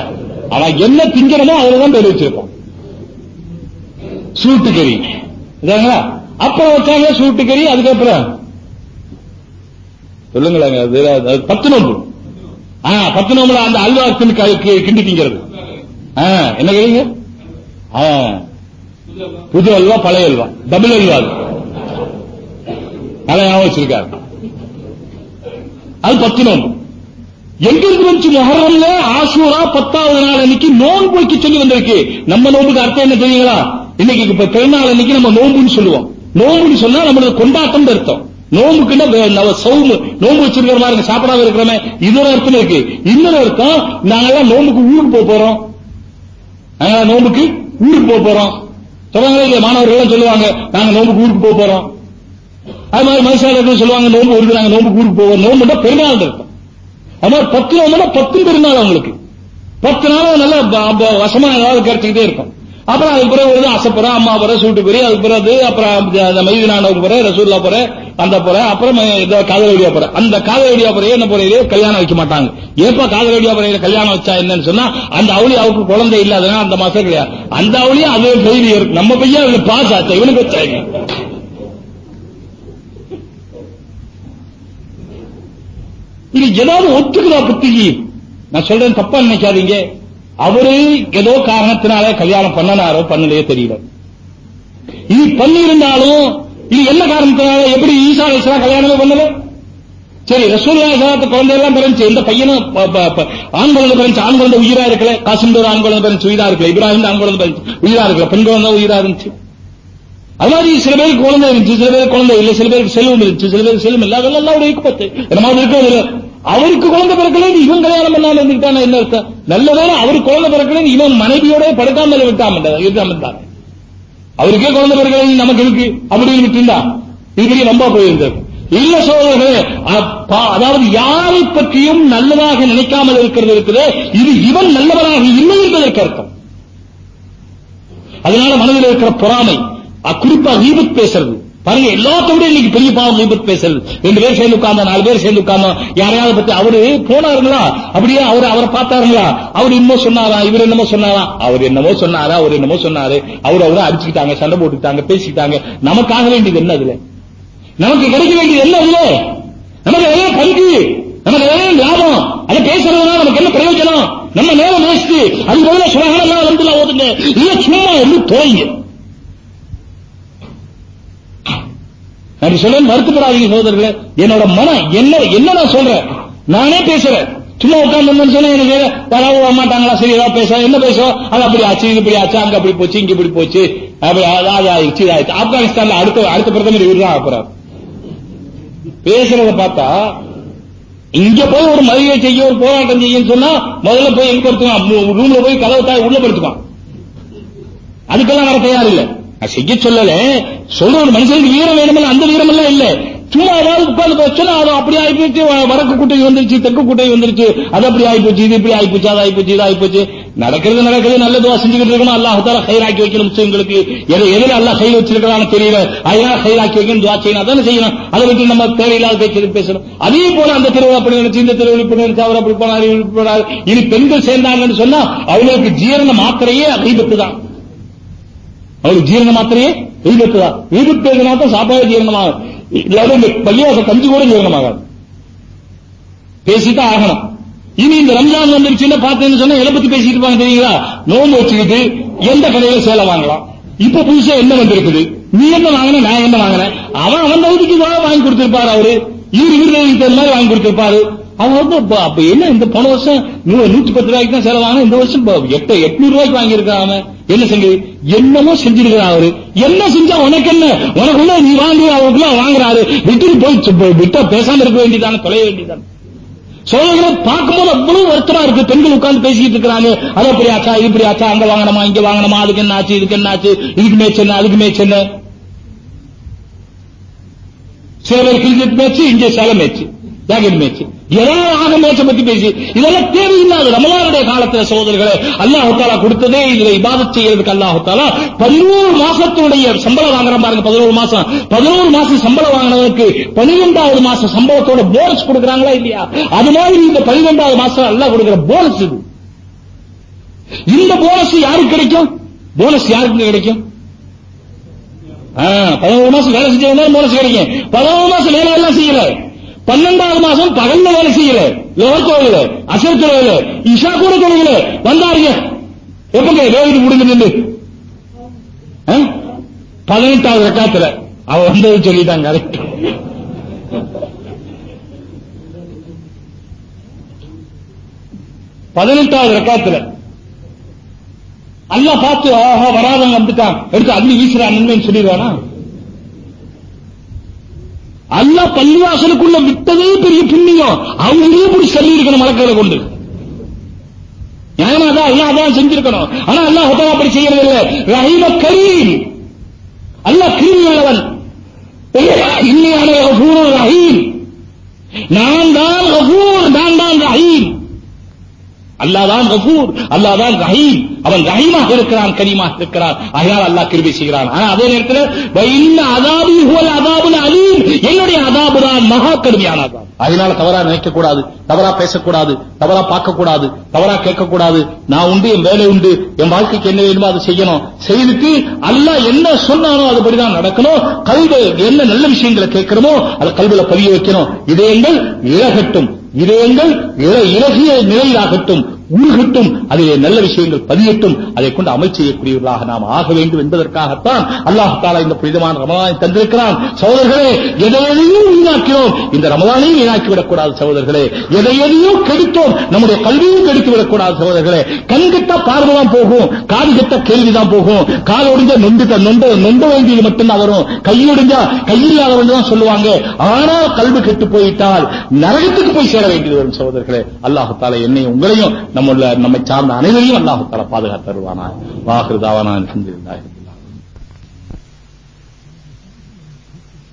ஆனா என்ன திங்கிறமோ அதுலதான் பேர் வச்சிருப்போம் சூட்டு கறி அப்புறம் வச்சாங்க சூட்டு கறி அதுக்கப்புறம்? சொல்லுங்களேங்க அது பத்து நோம்பு. பத்து நோம்புல அந்த அல்வா கி- கிண்டி திங்கிறது என்ன கேளுங்க புது அல்வா பழைய அல்வா. டபுள் அல்வா அது. அதை ஞாபகம் வச்சிருக்காரு. அது பத்து நோம்பு. எங்கிருந்து வந்துச்சு மொஹரம்ல ஆசூரா பத்தாவது நாள் அன்னைக்கு நோன்பு வைக்க சொல்லி வந்திருக்கு. நம்ம நோம்புக்கு அர்த்தம் என்ன தெரியுங்களா? இன்னைக்கு இப்ப பிறநாள் அன்னைக்கு நம்ம நோன்புன்னு சொல்லுவோம். நோன்புன்னு சொன்னா நம்மளுக்கு கொண்டாட்டம் அர்த்தம். நோம்புக்குன்னா வே- சௌமு நோம்பு வச்சிருக்கிற மாதிரி சாப்பிடாம இருக்கிறோமே இது அர்த்தம் இருக்கு. இன்னொரு அர்த்தம் நாங்கெல்லாம் நோம்புக்கு ஊருக்கு போக போறோம். நாங்க நோம்புக்கு ஊருக்கு போக போறோம். சொல்றாங்களே மாணவர்கள் எல்லாம் சொல்லுவாங்க நாங்க நோம்புக்கு ஊருக்கு போக போறோம். அது மாதிரி மனுஷாளர்கள் சொல்லுவாங்க நோம்பு வருது நாங்க நோம்புக்கு ஊருக்கு போவோம். நோம்புனா பெருநாள் இருக்கும். அது மாதிரி பத்து நோம்புனா பத்து பெருநாள் அவங்களுக்கு. பத்து நாள் நல்லா வசமான வசமா ஏதாவது கிடைச்சிக்கிட்டே இருக்கும். அப்புறம் அதுக்கு பிறகு ஒரு அசப்புற அம்மா போற சூட்டு பெரிய அதுக்கு பிறகு அப்புறம் அந்த மைதினானவுக்கு போற ரசூல்லா போற அந்த போற அப்புறம் காதல் வழியா போற அந்த காதல் வழியா போற என்ன போறையிலே கல்யாணம் வைக்க மாட்டாங்க. ஏப்பா காதல் வழியா போறையில கல்யாணம் வச்சா என்னன்னு சொன்னா அந்த அவளியாவுக்கு குழந்தை இல்லாதனா அந்த மாசம் கிடையாது. அந்த அவளியும் அது ஃபெயிலியர் நம்ம பையன் அதுல பாஸ் ஆச்சு இவனுக்கு வச்சாங்க. இது ஏதாவது ஒத்துக்குதா புத்திக்கு? நான் சொல்றேன் தப்பா நினைக்காதீங்க. அவரு ஏதோ காரணத்தினால கல்யாணம் பண்ணனாரோ பண்ணலையோ தெரியல. இது பண்ணியிருந்தாலும் இது என்ன காரணத்தினால எப்படி ஈசா ஈஸ்வரா கல்யாணமே பண்ணல? சரி ரசூல்லா குழந்தை எல்லாம் பிறந்துச்சு. இந்த பையனும் ஆண் குழந்தை பிறந்துச்சு. ஆண் குழந்தை உயிரா இருக்கல. காசிம்பூர் ஆண் குழந்தை பிறந்துச்சு உயிரா இருக்கல. இப்ராஹிம் ஆண் குழந்தை பிறந்துச்சு உயிரா இருக்கல. பெண் குழந்தை உயிரா இருந்துச்சு. அது மாதிரி சில பேருக்கு குழந்தை இருந்துச்சு சில பேருக்கு குழந்தை இல்லை சில பேருக்கு செல்வம் இருந்துச்சு சில பேருக்கு செல்வம் இல்லை. அதெல்லாம் ஒரு இக்குப்பத்து என்ன மாதிரி இருக்கிறது அவருக்கு குழந்தை பிறக்கல இவன் கல்யாணம் பண்ணாம இருந்துட்டான் என்ன அர்த்தம்? நல்லதான அவர் அவருக்கு குழந்தை பிறக்கல இவன் மனைவியோட படுக்காமல் விட்டாம இருக்காம அவருக்கே குழந்தை பிறக்கல நமக்கு இருக்கு அப்படின்னு விட்டுருந்தா இது பெரிய ரொம்ப போயிருந்தது. இல்ல சோழர்களே அப்பா- அதாவது யாரை பற்றியும் நல்லதாக நினைக்காமல் இருக்கிறது இருக்குது. இது இவன் நல்லவனாக இல்லை என்பதற்கு அர்த்தம். அதனால மனதில் இருக்கிற பொறாமை அ- குறிப்பா ஈபத் பேசுறது. பாருங்க எல்லாத்தோட இன்னைக்கு பெரிய பாவம் விபத்து பேசல். ரெண்டு பேர் சேர்ந்து உட்கார்ந்தோம் நாலு பேர் சேர்ந்து உட்கார்ந்தோம் யாரையாவது பத்தி அவரு போனாருங்களா? அப்படியே அவர் அவரை பார்த்தாருங்களா? அவர் என்னமோ சொன்னாரா? இவர் என்னமோ சொன்னாரா? அவர் என்னமோ சொன்னாரா? அவர் என்னமோ சொன்னாரு. அவர் அவரை அடிச்சுக்கிட்டாங்க சண்டை போட்டுக்கிட்டாங்க பேசிக்கிட்டாங்க. நமக்காக வேண்டியது என்ன அதுல? நமக்கு கிடைக்க வேண்டியது என்ன அதுல? நமக்கு நிறைய கல்வி நமக்கு நிறைய லாபம். அதை பேசுறதுனால நமக்கு என்ன பிரயோஜனம்? நம்ம நேரம் வேஸ்ட் அது போல சுலகமெல்லாம் வந்து ஓதுங்க. இல்ல சும்மா வந்து தோய்ங்க நான் சொல்றேன். வருத்தப்படாதீங்க சகோதரர்களே. என்னோட மனம் என்ன என்ன நான் சொல்றேன்? நானே பேசுறேன். சும்மா உட்காந்து சொன்னா எனக்கு யாராவது வர மாட்டாங்களா? சரி ஏதாவது பேச என்ன பேசுவோம் அது அப்படி ஆச்சு இது இப்படி ஆச்சு அங்க அப்படி போச்சு இங்க இப்படி போச்சு. அப்படி அது ஆயிடுச்சு ஆயிடுச்சு. ஆப்கானிஸ்தான்ல அடுத்த அடுத்த பிரதமர் இவர் தான் ஆகிறார் பேசுறத பார்த்தா இங்க போய் ஒரு மதியை செய்ய ஒரு போராட்டம் செய்யும் சொன்னா முதல்ல போய் எங்க படுத்துவான்? ரூம்ல போய் கதவை தாய் உள்ள படுத்துவான் அதுக்கெல்லாம் வர தயார் இல்ல. செய்ய சொல்லல. சொல்ற ஒரு மனுஷனுக்கு வீரம் வேணுமல்ல அந்த வீரம் எல்லாம் இல்ல. சும்மா ஏதாவது உட்கார்ந்து போச்சுன்னா அது அப்படி ஆயிப்போச்சு வடக்கு குட்டை வந்துருச்சு தெற்கு குட்டை வந்துருச்சு அது அப்படி ஆயிப்போச்சு இது இப்படி ஆயிப்போச்சு அது ஆயிப்போச்சு இது ஆயிப்போச்சு. நடக்கிறது நடக்கிறது நல்ல துவா செஞ்சுக்கிட்டு இருக்கணும். அல்லாஹ் தால ஹைராக்கி வைக்கணும் முஸ்லிம்களுக்கு. எது எதில் அல்லா கை வச்சிருக்கிறான்னு தெரியல. அதனால ஹைராக்கி வைக்கணும் துவா செய்யணும் அதான் செய்யணும். அதை பற்றி நம்ம தேவையில்லாத பேச்சு பேசணும். அதே போல அந்த திருவிழா அப்படி நினைச்சு இந்த திருவிழா இப்படி நினைச்சு அவர் அப்படி போனார் இப்படி போனார். இனி பெண்கள் சேர்ந்தாங்கன்னு சொன்னா அவங்களுக்கு ஜீரண மாத்திரையே அகைபத்து தான் அவளுக்கு ஜீரண மாத்திரையே விபத்து தான் விபத்து தான் சாப்பாடு ஜீரணமாக இல்லாத இந்த பள்ளிவாச கஞ்சி கூட ஜீரணமாகாது. பேசிட்டு ஆகணும். இனி இந்த ரம்ஜான் வந்துருச்சுன்னு பார்த்தேன்னு சொன்னா எதை பத்தி பேசிட்டு இருப்பாங்க தெரியுங்களா? நோன்பு வச்சுக்கிட்டு எந்த கடையில சேலை வாங்கலாம்? இப்ப புதுசா என்ன வந்திருக்குது? நீ என்ன வாங்கின? நான் என்ன வாங்கினேன்? அவன் அவன் தகுதிக்கு தான் வாங்கி கொடுத்திருப்பாரு அவரு. இவர் இவர் தகுதிக்கு தகுந்த மாதிரி வாங்கி கொடுத்திருப்பாரு. அவன் வந்து அப்ப- என்ன இந்த போன வருஷம் நூற்றி நூத்தி பத்து ரூபாய்க்கு தான் சேலை வாங்கின இந்த வருஷம் எட்டு எட்நூறு ரூபாய்க்கு வாங்கியிருக்கான் அவன். என்ன செஞ்சு என்னமோ செஞ்சிருக்கிறான் அவரு. என்ன செஞ்சா உனக்கு என்ன உனக்குள்ள நீ வாங்கி அவருக்குள்ள வாங்குறாரு. விட்டுட்டு போய் விட்டா பேசாம இருக்க வேண்டியதான தொலைய வேண்டியதானே. சோழர்களை பார்க்கும்போது அவ்வளவு வருத்தமா இருக்கு. பெண்கள் உட்கார்ந்து பேசிட்டு இருக்கிறாங்க. அது அப்படி ஆச்சா இது இப்படி ஆச்சா அங்க வாங்கணுமா இங்க வாங்கணுமா அதுக்கு என்ன ஆச்சு இதுக்கு என்ன ஆச்சு இதுக்கு மேட்ச் என்ன அதுக்கு மேட்ச் என்ன? சில பேர் கிரிக்கெட் மேட்ச் இங்கே சேலம் மேட்ச். Jacket match. ஏதாவது ஆக மேட்ச பத்தி பேசி இதெல்லாம் தேவையில்லாத ரமலானுடைய காலத்துல சகோதரர்களே அல்லாஹத்தாலா கொடுத்ததே இதுல இபாதத் செய்யறதுக்கு அல்லாஹத்தாலா பதினோரு மாசத்துடைய சம்பளம் வாங்குற பாருங்க பதினோரு மாசம். பதினோரு மாசம் சம்பளம் வாங்கினதுக்கு பனிரெண்டாவது மாசம் சம்பளத்தோட போனஸ் கொடுக்குறாங்களா இல்லையா? அது மாதிரி இந்த பனிரெண்டாவது மாசம் அல்லாஹ் கொடுக்குற போனஸ் இது. இந்த போனஸ் யாருக்கு கிடைக்கும்? போனஸ் யாருக்கு கிடைக்கும்? பதினோரு மாசம் வேலை செஞ்சவங்க போனஸ் கிடைக்கும். பதினோரு மாசம் வேலை எல்லாம் செய்யல. பன்னெண்டாவது மாசம் பகல்ல வேலை செய்யல. லோகர் தொழில அசர் தொழில இஷா கூட தொழில வந்தாருங்க. எப்பங்க வேலைக்கு முடிஞ்சு நின்று பதினெட்டாவது ரக்காத்துல. அவ வந்தது சொல்லிட்டாங்க கரெக்ட் பதினெட்டாவது ரக்காத்துல. அல்ல பார்த்து ஆஹா வராதவங்க வந்துட்டான். எடுத்து அள்ளி வீசுறான் சொல்லிடுவானா? அல்ல பள்ளிவாசலுக்குள்ள விட்டதே பெரிய புண்ணியம். அவங்களே இப்படி சொல்லி இருக்கணும் மலக்களை கொண்டு. ஏன்னா தான் எல்லாம் அதான் செஞ்சிருக்கணும். ஆனா அல்லாஹ் ஹுதா அப்படி செய்யறது இல்ல ரஹீம கரீம். அல்லாஹ் கிருமியானவன். உள்ளவன் இன்னையான ரஹீம். நான் தான் ரஹூர் நான் தான் ரஹீம். அல்லாஹ் தான் அல்லாதான் அல்லாஹ் தான் ரஹீம். அவன் ரஹீமாக இருக்கிறான் கரீமாக இருக்கிறான். அதனால் அல்லாஹ் கிருபி செய்கிறான். ஆனா அதே நேரத்தில் வைன்ன ஹுவல் அதாபுல் அலீம். என்னுடைய அதாபு தான் மகா கடுமையான அதாப். அதனால தவறா நினைக்க கூடாது தவறா பேசக்கூடாது தவறா பார்க்க கூடாது தவறா கேட்கக்கூடாது. நான் உண்டு என் வேலை உண்டு என் வாழ்க்கைக்கு என்ன வேணுமோ அதை செய்யணும். செய்துட்டு அல்லாஹ் என்ன சொன்னானோ அதுபடிதான் நடக்கணும். கல்வி என்ன நல்ல விஷயங்களை கேட்கிறோமோ அதை கல்வியில பதிய வைக்கணும். இதயங்கள் இழகட்டும் இதயங்கள் இலகிய நிலையிலாகட்டும் உருகட்டும் அதிலே நல்ல விஷயங்கள் பதியட்டும் அதை கொண்டு அமல் செய்யக்கூடியவர்களாக நாம் ஆக வேண்டும் என்பதற்காகத்தான் அல்லாஹத்தால இந்த புனிதமான ரமதானை தந்திருக்கிறான். சகோதரர்களே எதை வீணாக்கிறோம் இந்த ரமதானையும் வீணாக்கி விடக்கூடாது சகோதரர்களே கெடுத்தோம். நம்முடைய கல்வியும் கெடுத்து விடக்கூடாது சகோதரர்களே. கண் பார்வை தான் போகும். காது கெட்ட கேள்விதான் போகும். கால் ஒடிஞ்சா நொண்டு நொண்ட நொண்ட வேண்டியது மட்டும்தான் வரும். கையொடிஞ்சா கையில்லாதவன் தான் சொல்லுவாங்க. ஆனால் கல்வி கெட்டு போயிட்டால் நரகத்துக்கு போய் சேர வேண்டியது வரும் சகோதரர்களே. அல்லாஹு தாலா என்னை உங்களையும் நம்முள்ள நம்மை சார்ந்த அனைவரையும் அல்லாஹு தாலா பாதுகாத்து தருவானா வாஹிருதாவானா அல்ஹம்துலில்லாஹி.